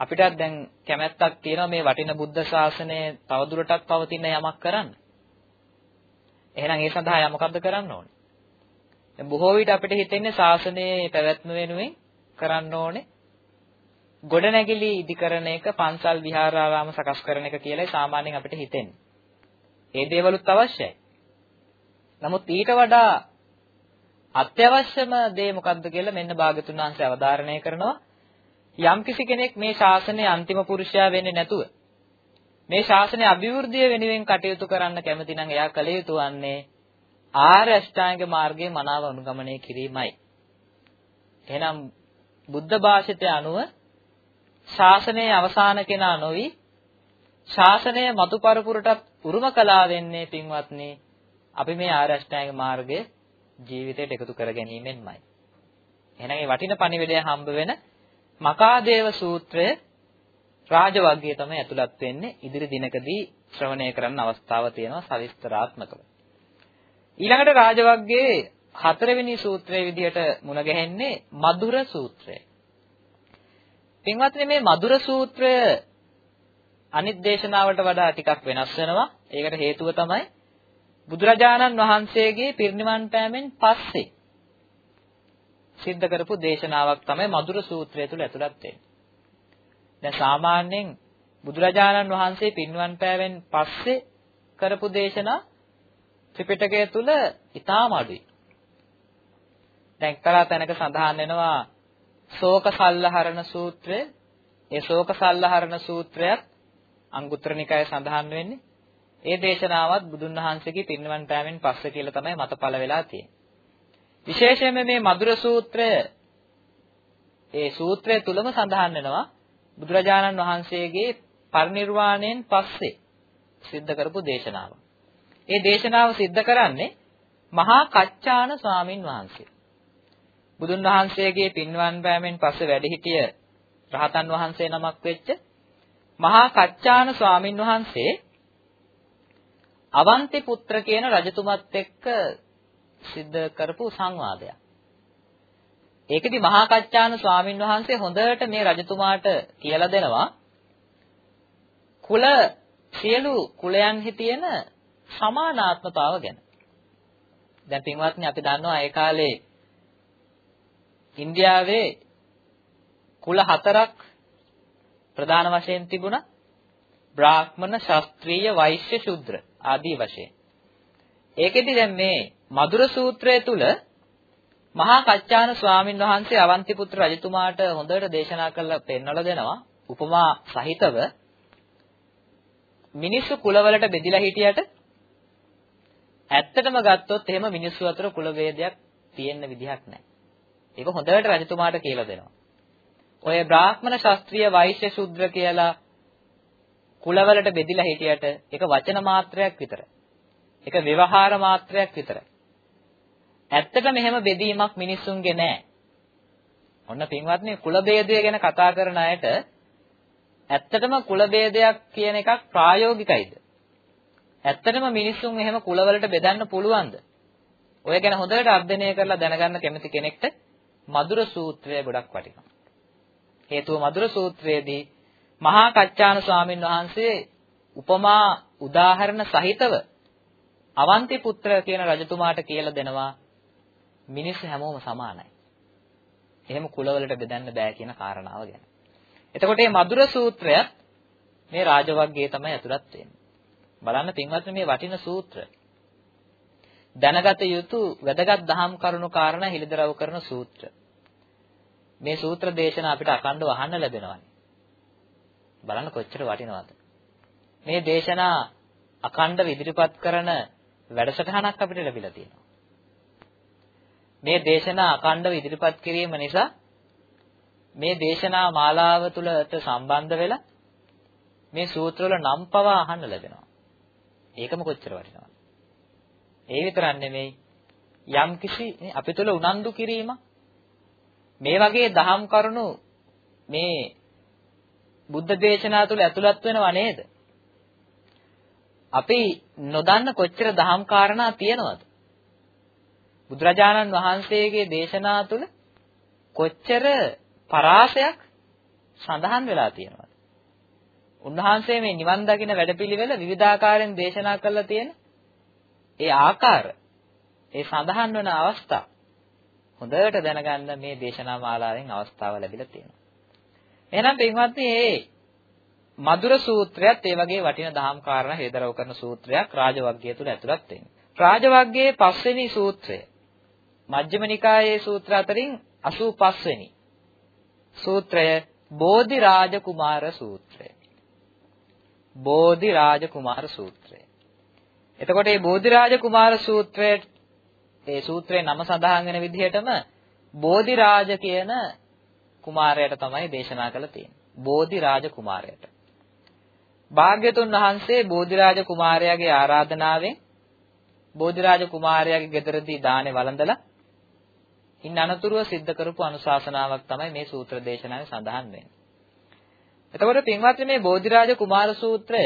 අපිටත් දැන් කැමැත්තක් තියෙනවා මේ වටින බුද්ධ ශාසනය තවදුරටත් පවතින යමක් කරන්න. එහෙනම් ඒ සඳහා යා මොකද්ද කරන්න ඕනේ? දැන් බොහෝ විට අපිට හිතෙන්නේ ශාසනයේ පැවැත්ම වෙනුවෙන් කරන්න ඕනේ ගොඩනැගිලි ඉදිකරන එක පන්සල් විහාරාරාම සකස් කරන එක කියලායි සාමාන්‍යයෙන් අපිට හිතෙන්නේ. ඒ දේවලුත් අවශ්‍යයි. නමුත් ඊට වඩා අත්‍යවශ්‍යම දේ මොකක්ද කියලා මෙන්න භාගතුන් වහන්සේ අවධාරණය කරනවා. යම්කිසි කෙනෙක් මේ ශාසනයේ අන්තිම පුරුෂයා වෙන්නේ නැතුව මේ ශාසනයේ අභිවෘද්ධිය වෙනුවෙන් කටයුතු කරන්න කැමති නම් එයා කල යුතු වන්නේ ආර්ය අෂ්ටාංග මාර්ගයේ මනාව අනුගමනය කිරීමයි. එහෙනම් බුද්ධ භාෂිතය අනුව ශාසනයේ අවසාන කෙනා නොවි ශාසනය මතු පරපුරටත් උරුම කළා වෙන්නේ පින්වත්නි අපි මේ ආර්ය අෂ්ටාංග මාර්ගය ජීවිතයට එකතු කර ගැනීමෙන්මයි. එහෙනම් මේ වටින පණිවිඩය හම්බ වෙන මකාදේව සූත්‍රය රාජවග්ගයේ තමයි ඇතුළත් වෙන්නේ. ඉදිරි දිනකදී ශ්‍රවණය කරන්න අවස්ථාව තියෙනවා සවිස්තරාත්මකව. ඊළඟට රාජවග්ගයේ හතරවෙනි සූත්‍රයේ විදිහට මුණ ගැහෙන්නේ මధుර සූත්‍රය. පින්වත්නි මේ මధుර සූත්‍රය අනිත් දේශනාවට වඩා ටිකක් වෙනස් වෙනවා. ඒකට හේතුව තමයි බුදුරජාණන් වහන්සේගේ පිරිනිවන් පෑමෙන් පස්සේ සිද්ධ කරපු දේශනාවක් තමයි මధుර සූත්‍රය තුල ඇතුළත් වෙන්නේ. දැන් සාමාන්‍යයෙන් බුදුරජාණන් වහන්සේ පිරිනිවන් පෑවෙන් පස්සේ කරපු දේශනා ත්‍රිපිටකය තුල ඉතාම අඩුයි. දැන් එක්තරා තැනක සඳහන් වෙනවා ශෝක සල්ලහරණ සූත්‍රය. ඒ ශෝක සල්ලහරණ සූත්‍රයත් අංගුත්තර නිකාය සඳහන් වෙන්නේ. ඒ දේශනාවත් බුදුන් වහන්සේගේ පිරිනිවන් පෑමෙන් පස්සේ කියලා තමයි මතපල වෙලා තියෙන්නේ. විශේෂයෙන්ම මේ මధుර සූත්‍රය ඒ සූත්‍රය තුලම සඳහන් වෙනවා බුදුරජාණන් වහන්සේගේ පරිනිර්වාණයෙන් පස්සේ සිද්ධ කරපු දේශනාව. ඒ දේශනාව සිද්ධ කරන්නේ මහා කච්චාන ස්වාමින් වහන්සේ. බුදුන් වහන්සේගේ පින්වන් පෑමෙන් පස්සේ වැඩ සිටිය රහතන් වහන්සේ නමක් වෙච්ච මහා කච්චාන ස්වාමින් වහන්සේ අවන්ති පුත්‍ර කියන රජතුමත් එක්ක සිද්ධ කරපු සංවාදයක්. ඒකෙදි මහා කච්චාන ස්වාමින් වහන්සේ හොඳට මේ රජතුමාට කියලා දෙනවා කුල සියලු කුලයන්හි තියෙන සමානාත්මතාව ගැන. දැන් පින්වත්නි අපි දන්නවා ඒ කාලේ ඉන්දියාවේ කුල හතරක් ප්‍රධාන වශයෙන් තිබුණා. බ්‍රාහ්මණ, ශාස්ත්‍රීය, වෛශ්‍ය, ශුද්‍ර ආදී වශයෙන්. ඒකෙදි දැන් මේ මధుර සූත්‍රය තුල මහා කච්චාන ස්වාමින් වහන්සේ අවන්තිපුත්‍ර රජතුමාට හොඳට දේශනා කරලා පෙන්වලා දෙනවා උපමා සහිතව මිනිස්සු කුලවලට බෙදිලා හිටියට ඇත්තටම ගත්තොත් එහෙම මිනිස්සු අතර කුල වේදයක් තියෙන්න විදිහක් නැහැ. ඒක හොඳට රජතුමාට කියලා දෙනවා. ඔය බ්‍රාහ්මණ ශාස්ත්‍රීය වෛශ්‍ය ශුද්‍ර කියලා කුලවලට බෙදිලා හිටියට ඒක වචන මාත්‍රයක් විතරයි. ඒක ව්‍යවහාර මාත්‍රයක් විතරයි. ඇත්තට මෙහෙම බෙදීමක් මිනිසුන්ගේ නැහැ. ඔන්න පින්වත්නි කුල ભેදය ගැන කතා කරන අයට ඇත්තටම කුල ભેදයක් කියන එකක් ප්‍රායෝගිකයිද? ඇත්තටම මිනිසුන් එහෙම කුලවලට බෙදන්න පුළුවන්ද? ඔය ගැන හොඳට අධ්‍යයනය කරලා දැනගන්න කැමති කෙනෙක්ට මధుර සූත්‍රය ගොඩක් වටිනවා. හේතුව මధుර සූත්‍රයේදී මහා කච්චාන ස්වාමින් වහන්සේ උපමා උදාහරණ සහිතව අවන්ති පුත්‍ර කියන රජතුමාට කියලා දෙනවා මිනිස්සු හැමෝම සමානයි. එහෙම කුලවලට බෙදන්න බෑ කියන කාරණාව ගැන. එතකොට මේ මధుර සූත්‍රයත් මේ රාජවග්ගයේ තමයි ඇතුළත් වෙන්නේ. බලන්න පින්වත්නි මේ වටින සූත්‍ර. දැනගත යුතු වැදගත් දහම් කරුණු කාරණා හිලිදරව් කරන සූත්‍ර. මේ සූත්‍ර දේශනා අපිට අකණ්ඩව අහන්න ලැබෙනවානේ. බලන්න කොච්චර වටිනවද? මේ දේශනා අකණ්ඩව ඉදිරිපත් කරන වැඩසටහනක් අපිට ලැබිලා තියෙනවා. මේ දේශනා අකණ්ඩව ඉදිරිපත් කිරීම නිසා මේ දේශනා මාලාව තුළට සම්බන්ධ වෙලා මේ සූත්‍රවල නම් පවා අහන්න ලැබෙනවා. ඒකම කොච්චර වටිනවද? ඒ විතරක් නෙමෙයි යම් කිසි අපි තුළ උනන්දු කිරීමක් මේ වගේ දහම් කරුණු මේ බුද්ධ දේශනා තුළ ඇතුළත් වෙනව නේද? අපි නොදන්න කොච්චර දහම් කාරණා තියෙනවද? බුදුරජාණන් වහන්සේගේ දේශනා තුළ කොච්චර පරාසයක් සඳහන් වෙලා තියෙනවද? උන්වහන්සේ මේ නිවන් දකින වැඩපිළිවෙල විවිධාකාරයෙන් දේශනා කරලා තියෙන ඒ ආකාර ඒ සඳහන් වන අවස්ථා හොඳට දැනගන්න මේ දේශනා මාලාවෙන් අවස්ථාව ලැබිලා තියෙනවා. එහෙනම් පින්වත්නි මේ මధుර සූත්‍රයත් ඒ වගේ වටින දහම් කාරණා හේදරව කරන සූත්‍රයක් රාජවග්ගය තුල ඇතුළත් වෙනවා. රාජවග්ගයේ පස්වෙනි සූත්‍රය මජ්ක්‍ධිම නිකායේ සූත්‍ර අතරින් 85 වෙනි සූත්‍රය බෝධි රාජ කුමාර සූත්‍රය. බෝධි රාජ කුමාර සූත්‍රය. එතකොට මේ බෝධි රාජ කුමාර සූත්‍රයේ ඒ සූත්‍රයේ නම සඳහන් වෙන විදිහටම බෝධි රාජ කියන කුමාරයට තමයි දේශනා කළ තියෙන්නේ. බෝධි රාජ කුමාරයට. භාග්‍යතුන් වහන්සේ බෝධි රාජ කුමාරයාගේ ආරාධනාවෙන් බෝධි රාජ කුමාරයාගේ ගෙදරදී දානේ වළඳලා ඉන් අනතුරුව සිද්ධ කරපු අනුශාසනාවක් තමයි මේ සූත්‍ර දේශනාවේ සඳහන් වෙන්නේ. එතකොට පින්වත්නි මේ බෝධිරාජ කුමාර සූත්‍රය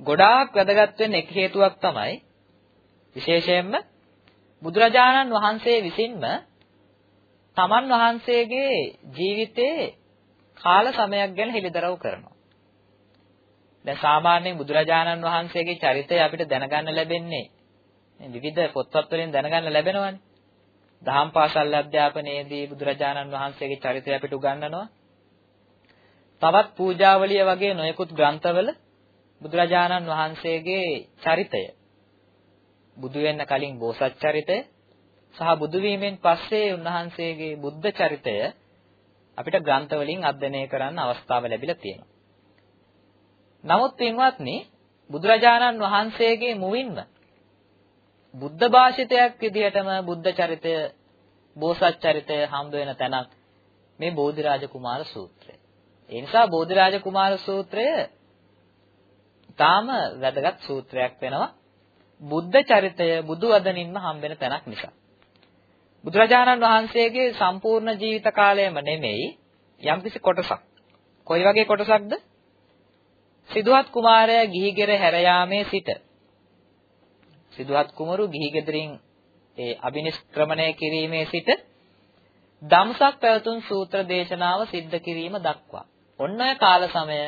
ගොඩාක් වැදගත් වෙන්න එක හේතුවක් තමයි විශේෂයෙන්ම බුදුරජාණන් වහන්සේ විසින්ම තමන් වහන්සේගේ ජීවිතයේ කාල සමයක් ගැන හෙළිදරව් කරනවා. දැන් සාමාන්‍යයෙන් බුදුරජාණන් වහන්සේගේ චරිතය අපිට දැනගන්න ලැබෙන්නේ විවිධ පොත්පත් වලින් දැනගන්න ලැබෙනවානේ. දහම් පාසල් අධ්‍යාපනයේදී බුදුරජාණන් වහන්සේගේ චරිතය අපිට උගන්වනවා. තවත් පූජාවලිය වගේ නොයෙකුත් ග්‍රන්ථවල බුදුරජාණන් වහන්සේගේ චරිතය බුදු වෙන්න කලින් බෝසත් චරිතය සහ බුදු වීමෙන් පස්සේ උන්වහන්සේගේ බුද්ධ චරිතය අපිට ග්‍රන්ථ වලින් අධ්‍යයනය කරන්න අවස්ථාව ලැබිලා තියෙනවා. නමුත් පින්වත්නි බුදුරජාණන් වහන්සේගේ මුවින්ම බුද්ධ භාෂිතයක් විදිහටම බුද්ධ චරිතය බෝසත් චරිතය හම්බ වෙන තැනක් මේ බෝධිරාජ කුමාර සූත්‍රය. ඒ නිසා බෝධිරාජ කුමාර සූත්‍රය තාම වැදගත් සූත්‍රයක් වෙනවා. බුද්ධ චරිතය බුදු වදනින්ම හම්බෙන තැනක් නිසා. බුදුරජාණන් වහන්සේගේ සම්පූර්ණ ජීවිත කාලයම නෙමෙයි යම්කිසි කොටසක්. කොයි වගේ කොටසක්ද? සිදුවත් කුමාරයා ගිහිගෙර හැර යාමේ සිට සිදුවත් කුමරු ගිහිගෙදරින් ඒ අබිනිෂ්ක්‍රමණය කිරීමේ සිට ධම්සක් පැවතුම් සූත්‍ර දේශනාව සිද්ධ කිරීම දක්වා. ඔන්න ඔය කාල සමය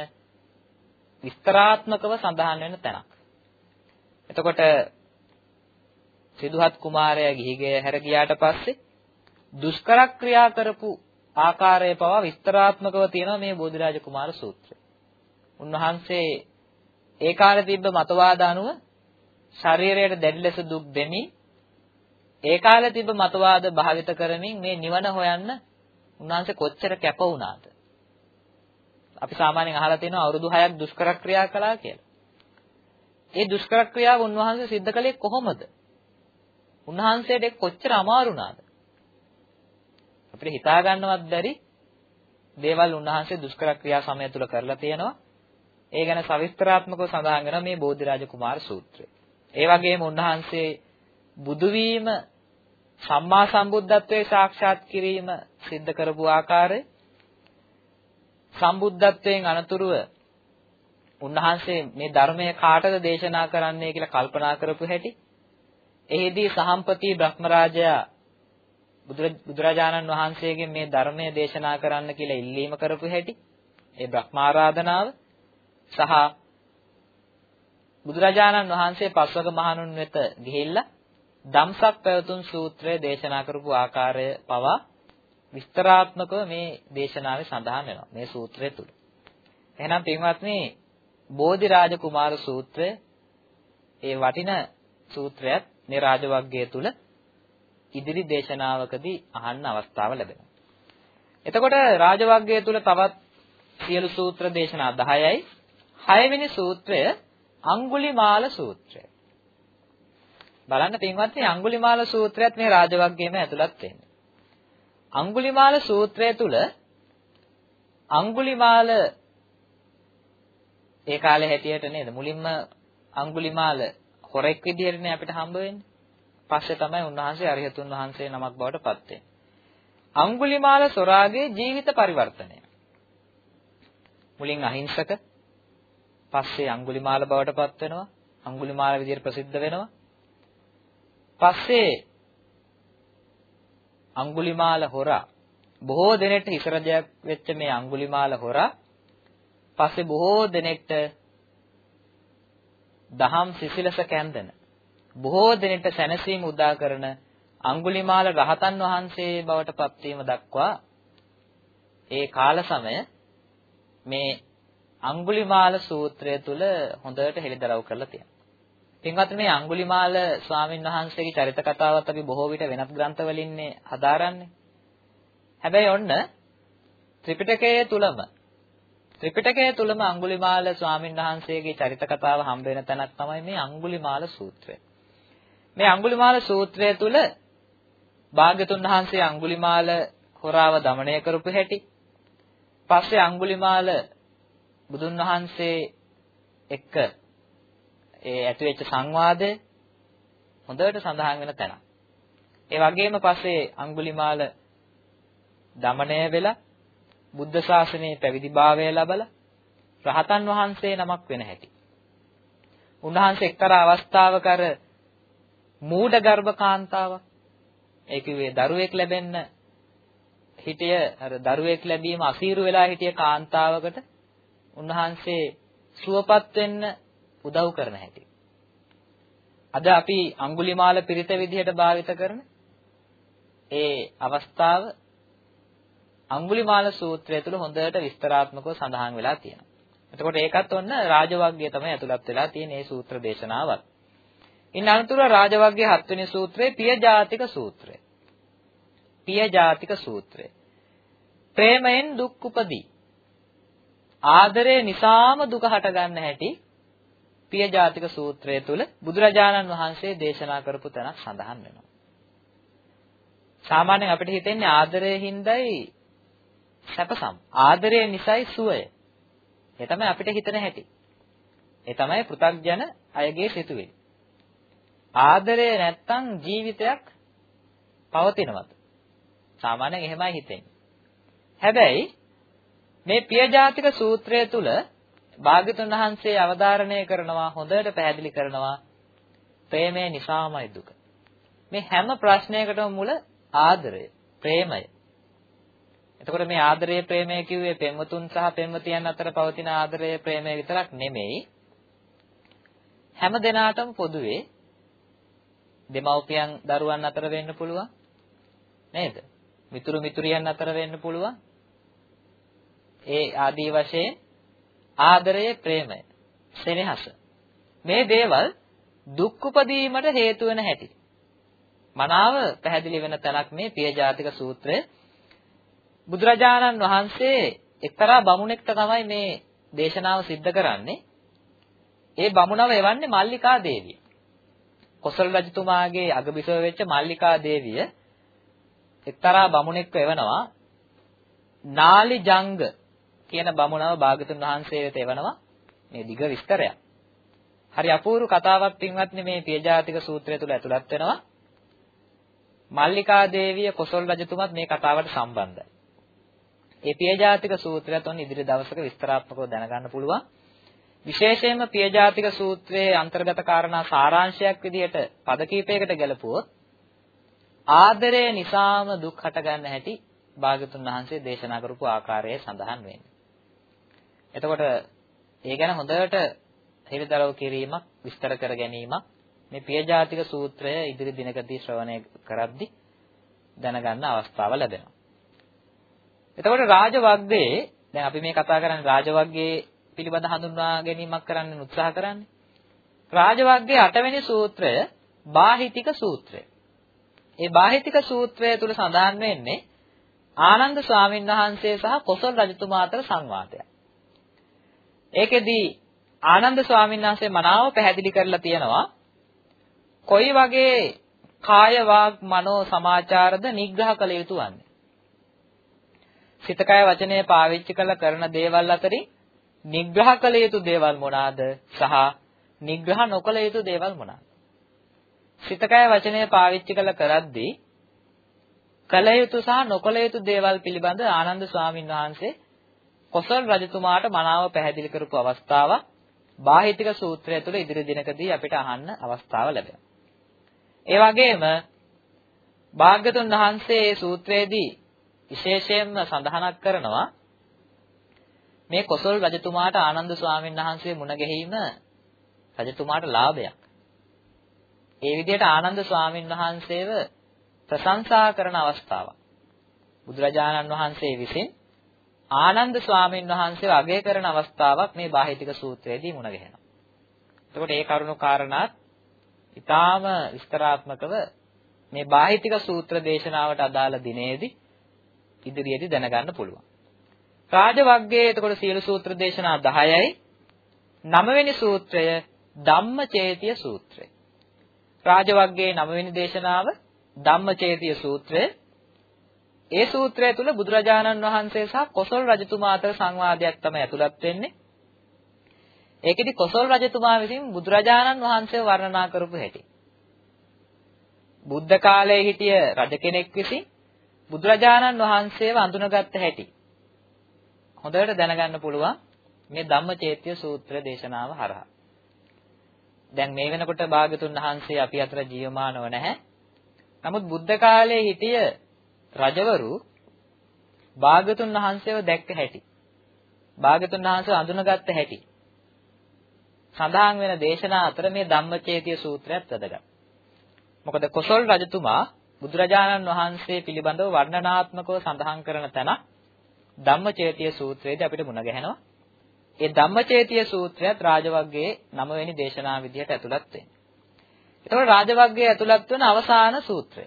විස්තරාත්මකව සඳහන් වෙන තැනක්. එතකොට සිදුහත් කුමාරයා ගිහිගේ හැර ගියාට පස්සේ දුෂ්කර ක්‍රියා කරපු ආකාරය පවා විස්තරාත්මකව තියෙනවා මේ බෝධිරාජ කුමාර සූත්‍රය. උන්වහන්සේ ඒ කාලේ තිබ්බ මතවාද අනුව ශරීරයට දැඩි ලෙස දුක් දෙමින් ඒ කාලේ තිබ්බ මතවාද භාවිත කරමින් මේ නිවන හොයන්න උන්වහන්සේ කොච්චර කැප වුණාද? අපි සාමාන්‍යයෙන් අහලා තියෙනවා අවුරුදු 6ක් දුෂ්කර ක්‍රියා කළා කියලා. ඒ දුෂ්කර ක්‍රියාව උන්වහන්සේ සිද්ධ කළේ කොහොමද? උන්වහන්සේට කොච්චර අමාරු වුණාද? අපිට හිතා ගන්නවත් බැරි දේවල් උන්වහන්සේ දුෂ්කර ක්‍රියා සමය තුල කරලා තියෙනවා. ඒ ගැන සවිස්තරාත්මකව සඳහන් වෙනවා මේ බෝධිරාජ කුමාර සූත්‍රය. ඒ වගේම උන්වහන්සේ බුදු වීම සම්මා සම්බුද්ධත්වයේ සාක්ෂාත් කිරීම සිද්ධ කරපු ආකාරය සම්බුද්ධත්වයෙන් අනතුරුව උන්වහන්සේ මේ ධර්මය කාටද දේශනා කරන්නේ කියලා කල්පනා කරපු හැටි එෙහිදී සහම්පති බ්‍රහ්මරාජයා බුදුරජාණන් වහන්සේගෙන් මේ ධර්මය දේශනා කරන්න කියලා ඉල්ලීම කරපු හැටි ඒ බ්‍රහ්මාරාධනාව සහ බුදුරජාණන් වහන්සේ පස්වක මහණුන් වෙත ගිහිල්ලා ධම්සක් පැවතුම් සූත්‍රය දේශනා කරපු ආකාරය පවා විස්තරාත්මකව මේ දේශනාවේ සඳහන් වෙනවා මේ සූත්‍රය තුල. එහෙනම් පින්වත්නි බෝධිරාජ කුමාර සූත්‍රය ඒ වටින සූත්‍රයත් මේ රාජවග්ගය තුල ඉදිරි දේශනාවකදී අහන්න අවස්ථාව ලැබෙනවා. එතකොට රාජවග්ගය තුල තවත් සියලු සූත්‍ර දේශනා 10යි. 6 වෙනි සූත්‍රය අඟුලිමාල සූත්‍රය. බලන්න පින්වත්නි අඟුලිමාල සූත්‍රයත් මේ රාජවග්ගයේම ඇතුළත් වෙන්නේ. අඟුලිමාල සූත්‍රය තුල අඟුලිමාල ඒ කාලේ හැටියට නේද මුලින්ම අඟුලිමාල හොරෙක් විදිහටනේ අපිට හම්බ වෙන්නේ. පස්සේ තමයි උන්වහන්සේ අරිහතුන් වහන්සේ නමක් බවට පත් වෙන්නේ. අඟුලිමාල සොරාගේ ජීවිත පරිවර්තනය. මුලින් අහිංසක පස්සේ අඟුලිමාල බවට පත් වෙනවා. අඟුලිමාල විදිහට ප්‍රසිද්ධ වෙනවා. පස්සේ අඟුලිමාල හොරා බොහෝ දෙනෙක්ට හිසරජයක් වෙච්ච මේ අඟුලිමාල හොරා පස්සේ බොහෝ දෙනෙක්ට දහම් සිසිලස කැඳන බොහෝ දෙනෙක්ට සැනසීම උදා කරන අඟුලිමාල රහතන් වහන්සේ බවට පත්වීම දක්වා ඒ කාල සමය මේ අඟුලිමාල සූත්‍රය තුල හොඳට හෙළිදරව් කරලා තියෙනවා. පින්වත්නි මේ අඟුලිමාල ස්වාමීන් වහන්සේගේ චරිත කතාවත් අපි බොහෝ විට වෙනත් ග්‍රන්ථවලින්නේ හදාරන්නේ. හැබැයි ඔන්න ත්‍රිපිටකය තුලම ත්‍රිපිටකය තුලම අඟුලිමාල ස්වාමීන් වහන්සේගේ චරිත කතාව හම්බ වෙන තැනක් තමයි මේ අඟුලිමාල සූත්‍රය. මේ අඟුලිමාල සූත්‍රය තුල භාග්‍යතුන් වහන්සේ අඟුලිමාල හොරාව দমনය කරපු හැටි පස්සේ අඟුලිමාල බුදුන් වහන්සේ එක්ක ඒ ඇතිවෙච්ච සංවාදය හොඳට සඳහන් වෙන තැන. ඒ වගේම පස්සේ අඟුලිමාල දමණය වෙලා බුද්ධ ශාසනයේ පැවිදිභාවය ලැබලා රහතන් වහන්සේ නමක් වෙන හැටි. උන්වහන්සේ එක්තරා අවස්ථාවක අර මූඩ ගර්භකාන්තාවක් ඒ කිව්වේ දරුවෙක් ලැබෙන්න හිටිය අර දරුවෙක් ලැබීම අසීරු වෙලා හිටිය කාන්තාවකට උන්වහන්සේ සුවපත් වෙන්න උදව් කරන හැටි. අද අපි අඟුලිමාල පිරිත විදිහට භාවිත කරන ඒ අවස්ථාව අඟුලිමාල සූත්‍රය තුළ හොඳට විස්තරාත්මකව සඳහන් වෙලා තියෙනවා. එතකොට ඒකත් ඔන්න රාජවග්ගය තමයි ඇතුළත් වෙලා තියෙන මේ සූත්‍ර දේශනාවත්. ඉන් අනතුරුව රාජවග්ගයේ හත්වෙනි සූත්‍රය පියජාතික සූත්‍රය. පියජාතික සූත්‍රය. ප්‍රේමයෙන් දුක් උපදී. ආදරය නිසාම දුක හට ගන්න හැටි පියජාතික සූත්‍රය තුල බුදුරජාණන් වහන්සේ දේශනා කරපු තැනක් සඳහන් වෙනවා. සාමාන්‍යයෙන් අපිට හිතෙන්නේ ආදරයෙන් හින්දායි සැපසම්. ආදරය නිසායි සුවය. ඒ තමයි අපිට හිතන හැටි. ඒ තමයි පෘථග්ජන අයගේ සිතුවිලි. ආදරය නැත්තම් ජීවිතයක් පවතිනවද? සාමාන්‍යයෙන් එහෙමයි හිතෙන්නේ. හැබැයි මේ පියජාතික සූත්‍රය තුල භාග්‍යතුන් වහන්සේ අවධාරණය කරනවා හොඳට පැහැදිලි කරනවා ප්‍රේමය නිසාමයි දුක. මේ හැම ප්‍රශ්නයකටම මුල ආදරය, ප්‍රේමය. එතකොට මේ ආදරය ප්‍රේමය කිව්වේ පෙම්වතුන් සහ පෙම්වතියන් අතර පවතින ආදරය ප්‍රේමය විතරක් නෙමෙයි. හැම දෙනාටම පොදුවේ දෙමව්පියන් දරුවන් අතර වෙන්න පුළුවන් නේද? මිතුරු මිතුරියන් අතර වෙන්න පුළුවන්. ඒ ආදී වශයෙන් ආදරය ප්‍රේමය සෙනෙහස. මේ දේවල් දුක් උපදීමට හේතු වෙන හැටි. මනාව පැහැදිලි වෙන තැනක් මේ පියජාතික සූත්‍රය. බුදුරජාණන් වහන්සේ එක්තරා බමුණෙක්ට තමයි මේ දේශනාව සිද්ධ කරන්නේ. ඒ බමුණව එවන්නේ මල්ලිකා දේවිය. කොසල් රජතුමාගේ අගබිසව වෙච්ච මල්ලිකා දේවිය එක්තරා බමුණෙක්ව එවනවා. නාලි ජංග කියන බමුණව භාගතුන් වහන්සේ වෙත එවනවා මේ දිග විස්තරයක්. හරි අපූර්ව කතාවක් පින්වත්නි මේ පියජාතික සූත්‍රය තුල ඇතුළත් වෙනවා. මල්ලිකා දේවිය කොසල් රජතුමත් මේ කතාවට සම්බන්ධයි. ඒ පියජාතික සූත්‍රයත් ඔන්න ඉදිරි දවසක විස්තරාත්මකව දැනගන්න පුළුවන්. විශේෂයෙන්ම පියජාතික සූත්‍රයේ අන්තර්ගත කාරණා සාරාංශයක් විදිහට පද කීපයකට ගැලපුවොත් ආදරය නිසාම දුක් හටගන්න හැටි භාගතුන් වහන්සේ දේශනා කරපු ආකාරයේ සඳහන් වෙන්නේ. එතකොට ඒ ගැන හොඳට හෙළිදරව් කිරීමක් විස්තර කර ගැනීමක් මේ පියජාතික සූත්‍රය ඉදිරි දිනකදී ශ්‍රවණය කරද්දී දැනගන්න අවස්ථාව ලැබෙනවා. එතකොට රාජවග්ගයේ දැන් අපි මේ කතා කරන්නේ රාජවග්ගයේ පිළිබඳ හඳුන්වා ගැනීමක් කරන්න උත්සාහ කරන්නේ. රාජවග්ගයේ 8 වෙනි සූත්‍රය බාහිතික සූත්‍රය. ඒ බාහිතික සූත්‍රය තුල සඳහන් වෙන්නේ ආනන්ද ස්වාමීන් වහන්සේ සහ කොසල් රජතුමා අතර සංවාදයක්. ඒකෙදී ආනන්ද ස්වාමීන් වහන්සේ මනාව පැහැදිලි කරලා තියෙනවා කොයි වගේ කාය වාග් මනෝ සමාචාරද නිග්‍රහ කළ යුතු වන්නේ. සිතකය වචනය පාවිච්චි කළ කරන දේවල් අතරින් නිග්‍රහ කළ යුතු දේවල් මොනවාද සහ නිග්‍රහ නොකළ යුතු දේවල් මොනවාද? සිතකය වචනය පාවිච්චි කළ කරද්දී කළ යුතු සහ නොකළ යුතු දේවල් පිළිබඳ ආනන්ද ස්වාමීන් වහන්සේ කොසල් රජතුමාට මනාව පැහැදිලි කරපු අවස්ථාවක් බාහිතික සූත්‍රය තුළ ඉදිරි දිනකදී අපිට අහන්න අවස්ථාව ලැබෙනවා. ඒ වගේම භාග්‍යතුන් වහන්සේ මේ සූත්‍රයේදී විශේෂයෙන්ම සඳහනක් කරනවා මේ කොසල් රජතුමාට ආනන්ද ස්වාමීන් වහන්සේ මුණ ගැහිම රජතුමාට ලාභයක්. ඒ විදිහට ආනන්ද ස්වාමීන් වහන්සේව ප්‍රශංසා කරන අවස්ථාවක්. බුදුරජාණන් වහන්සේ විසින් ආනන්ද ස්වාමීන් වහන්සේව අගය කරන අවස්ථාවක් මේ බාහිතික සූත්‍රයේදී මුණ ගැහෙනවා. එතකොට ඒ කරුණු කාරණාත් ඊටාම විස්තරාත්මකව මේ බාහිතික සූත්‍ර දේශනාවට අදාළ දිනේදී ඉදිරියේදී දැනගන්න පුළුවන්. රාජවග්ගයේ එතකොට සියලු සූත්‍ර දේශනා 10යි. 9 වෙනි සූත්‍රය ධම්මචේතිය සූත්‍රය. රාජවග්ගයේ 9 වෙනි දේශනාව ධම්මචේතිය සූත්‍රය ඒ සූත්‍රය තුල බුදුරජාණන් වහන්සේ සහ කොසල් රජතුමා අතර සංවාදයක් තමයි ඇතුළත් වෙන්නේ. ඒකෙදි කොසල් රජතුමා විසින් බුදුරජාණන් වහන්සේව වර්ණනා කරපු හැටි. බුද්ධ කාලයේ හිටිය රජ කෙනෙක් විසින් බුදුරජාණන් වහන්සේව අඳුනගත්ත හැටි. හොඳට දැනගන්න පුළුවන් මේ ධම්මචේත්‍ය සූත්‍ර දේශනාව හරහා. දැන් මේ වෙනකොට භාගතුන් වහන්සේ අපි අතර ජීවමානව නැහැ. නමුත් බුද්ධ කාලයේ හිටිය රජවරු භාගතුන් වහන්සේව දැක්ක හැටි. භාගතුන් වහන්සේව අඳුනගත්ත හැටි. සඳහන් වෙන දේශනා අතර මේ ධම්මචේතිය සූත්‍රයත් වැදගත්. මොකද කොසල් රජතුමා බුදුරජාණන් වහන්සේ පිළිබඳව වර්ණනාත්මකව සඳහන් කරන තැන ධම්මචේතිය සූත්‍රයේදී අපිට මුණ ගැහෙනවා. ඒ ධම්මචේතිය සූත්‍රයත් රාජවග්ගයේ 9 වෙනි දේශනා විදිහට ඇතුළත් වෙන්නේ. ඒතකොට රාජවග්ගයේ ඇතුළත් වෙන අවසාන සූත්‍රය.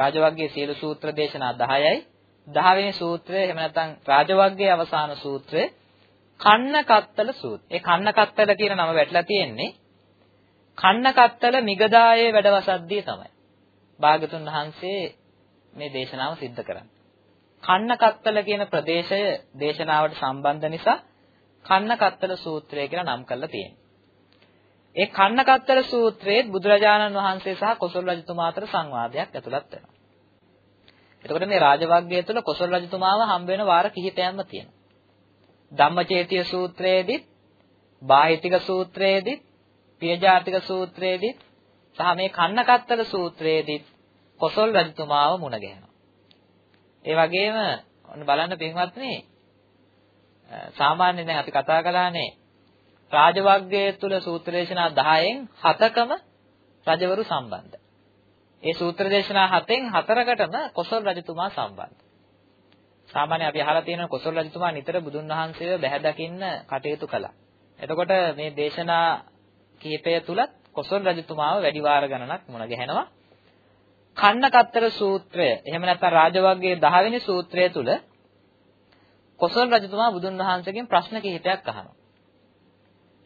රාජවග්ගයේ සියලු සූත්‍ර දේශනා 10යි 10 වෙනි සූත්‍රය එහෙම නැත්නම් රාජවග්ගයේ අවසාන සූත්‍රය කන්න කත්තල සූත්‍රය. ඒ කන්න කත්තල කියන නම වැටලා තියෙන්නේ කන්න කත්තල මිගදායේ වැඩවසද්දී තමයි. භාගතුන් වහන්සේ මේ දේශනාව සිද්ධ කරන්නේ. කන්න කත්තල කියන ප්‍රදේශය දේශනාවට සම්බන්ධ නිසා කන්න කත්තල සූත්‍රය කියලා නම් කරලා තියෙනවා. ඒ කන්න කත්තල සූත්‍රයේ බුදුරජාණන් වහන්සේ සහ කොසල් රජතුමා අතර සංවාදයක් ඇතුළත් වෙනවා. එතකොට මේ රාජවග්ගය තුළ කොසල් රජතුමාව හම්බ වෙන වාර කිහිපයක්ම තියෙනවා. ධම්මචේතිය සූත්‍රයේදීත්, බාහිතික සූත්‍රයේදීත්, පියජාතික සූත්‍රයේදීත් සහ මේ කන්නකත්තල සූත්‍රයේදීත් කොසල් රජතුමාව මුණ ගැහෙනවා. ඒ වගේම ඔන්න බලන්න පින්වත්නි සාමාන්‍යයෙන් දැන් අපි කතා කළානේ රාජවග්ගය තුල සූත්‍ර දේශනා 10න් 7කම රජවරු සම්බන්ධ. ඒ සූත්‍ර දේශනා 7න් 4කටම කොසල් රජතුමා සම්බන්ධ. සාමාන්‍ය අපි අහලා තියෙනවා කොසල් රජතුමා නිතර බුදුන් වහන්සේව බැහැ දකින්න කටයුතු කළා. එතකොට මේ දේශනා කීපය තුලත් කොසල් රජතුමාව වැඩි වාර ගණනක් මුණ ගැහෙනවා. කන්නකත්තර සූත්‍රය එහෙම නැත්නම් රාජවග්ගයේ 10 වෙනි සූත්‍රය තුල කොසල් රජතුමා බුදුන් වහන්සේගෙන් ප්‍රශ්න කිහිපයක් අහනවා.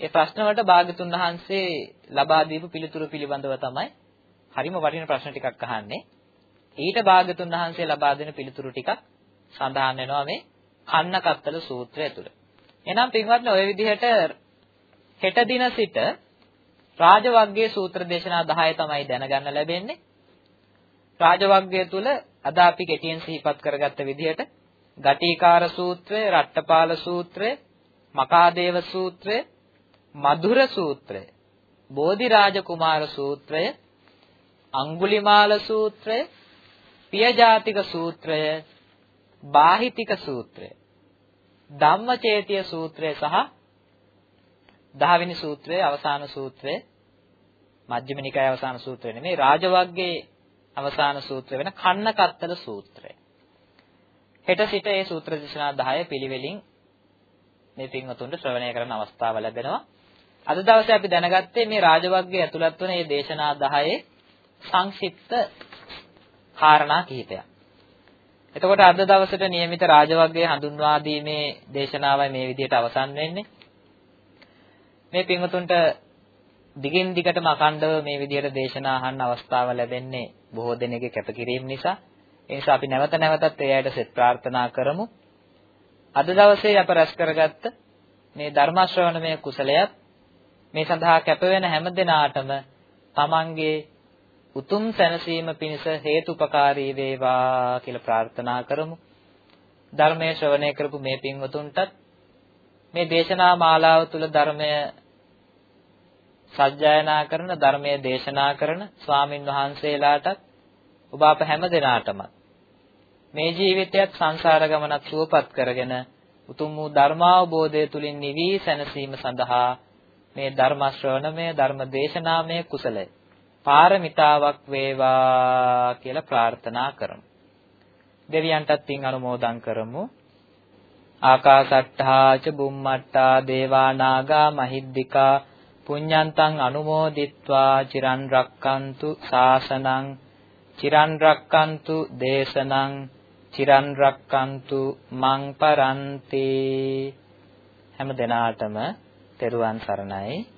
ඒ ප්‍රශ්න වලට භාග්‍යතුන් වහන්සේ ලබා දීපු පිළිතුරු පිළිබඳව තමයි හරිම වටින ප්‍රශ්න ටිකක් අහන්නේ. ඊට භාග්‍යතුන් වහන්සේ ලබා දෙන පිළිතුරු ටිකක් සඳහන් වෙනවා මේ කන්නකත්තල සූත්‍රය තුළ. එහෙනම් පින්වත්නි ඔය විදිහට හෙට දින සිට රාජවග්ගයේ සූත්‍ර දේශනා 10 තමයි දැනගන්න ලැබෙන්නේ. රාජවග්ගය තුල අද අපි කෙටියෙන් සිහිපත් කරගත්ත විදිහට ගටිකාර සූත්‍රය, රට්ටපාල සූත්‍රය, මකාදේව සූත්‍රය, මధుර සූත්‍රය, බෝධිරාජ කුමාර සූත්‍රය, අඟුලිමාල සූත්‍රය, පියජාතික සූත්‍රය, බාහිතික සූත්‍රය, ධම්මචේතිය සූත්‍රය සහ දහවෙනි සූත්‍රයේ අවසාන සූත්‍රය මජ්ක්‍ධිම නිකායේ අවසාන සූත්‍රය නෙමෙයි රාජවග්ගයේ අවසාන සූත්‍රය වෙන කන්නකත්තල සූත්‍රය. හෙට සිට මේ සූත්‍ර දේශනා 10 පිළිවෙලින් මේ පින්වතුන්ට ශ්‍රවණය කරන්න අවස්ථාව ලැබෙනවා. අද දවසේ අපි දැනගත්තේ මේ රාජවග්ගයේ ඇතුළත් වන මේ දේශනා 10 සංක්ෂිප්ත කාරණා කිහිපයක්. එතකොට අද දවසට નિયમિત රාජවග්ගයේ හඳුන්වා දීමේ දේශනාවයි මේ විදිහට අවසන් වෙන්නේ. මේ පින්වතුන්ට දිගින් දිගටම අඛණ්ඩව මේ විදිහට දේශනා අහන්න අවස්ථාව ලැබෙන්නේ බොහෝ දෙනෙක්ගේ කැපකිරීම නිසා. ඒ නිසා අපි නැවත නැවතත් ඒ අයට සෙත් ප්‍රාර්ථනා කරමු. අද දවසේ අප රැස් කරගත්ත මේ ධර්ම ශ්‍රවණමය කුසලයක් මේ සඳහා කැප වෙන හැම දිනාටම තමන්ගේ උතුම් සැනසීම පිණිස හේතුපකාරී වේවා කියලා ප්‍රාර්ථනා කරමු. ධර්මයේ ශ්‍රවණය කරපු මේ පින්වතුන්ටත් මේ දේශනා මාලාව තුළ ධර්මය සජ්ජායනා කරන ධර්මයේ දේශනා කරන ස්වාමින් වහන්සේලාටත් ඔබ අප හැම දෙනාටම මේ ජීවිතයත් සංසාර ගමනත් සුවපත් කරගෙන උතුම් වූ ධර්මාවබෝධය තුලින් නිවි සැනසීම සඳහා මේ ධර්ම ශ්‍රවණමය ධර්ම දේශනාමය කුසලය පාරමිතාවක් වේවා කියලා ප්‍රාර්ථනා කරමු. දෙවියන්ටත් පින් අනුමෝදන් කරමු. ආකාසට්ඨා ච බුම්මට්ඨා දේවා නාග මහිද්దికා පුඤ්ඤන්තං අනුමෝදිත්වා චිරන් රක්칸තු සාසනං චිරන් රක්칸තු දේශනං චිරන් රක්칸තු මං පරන්ති හැම දිනාටම තෙරුවන් සරණයි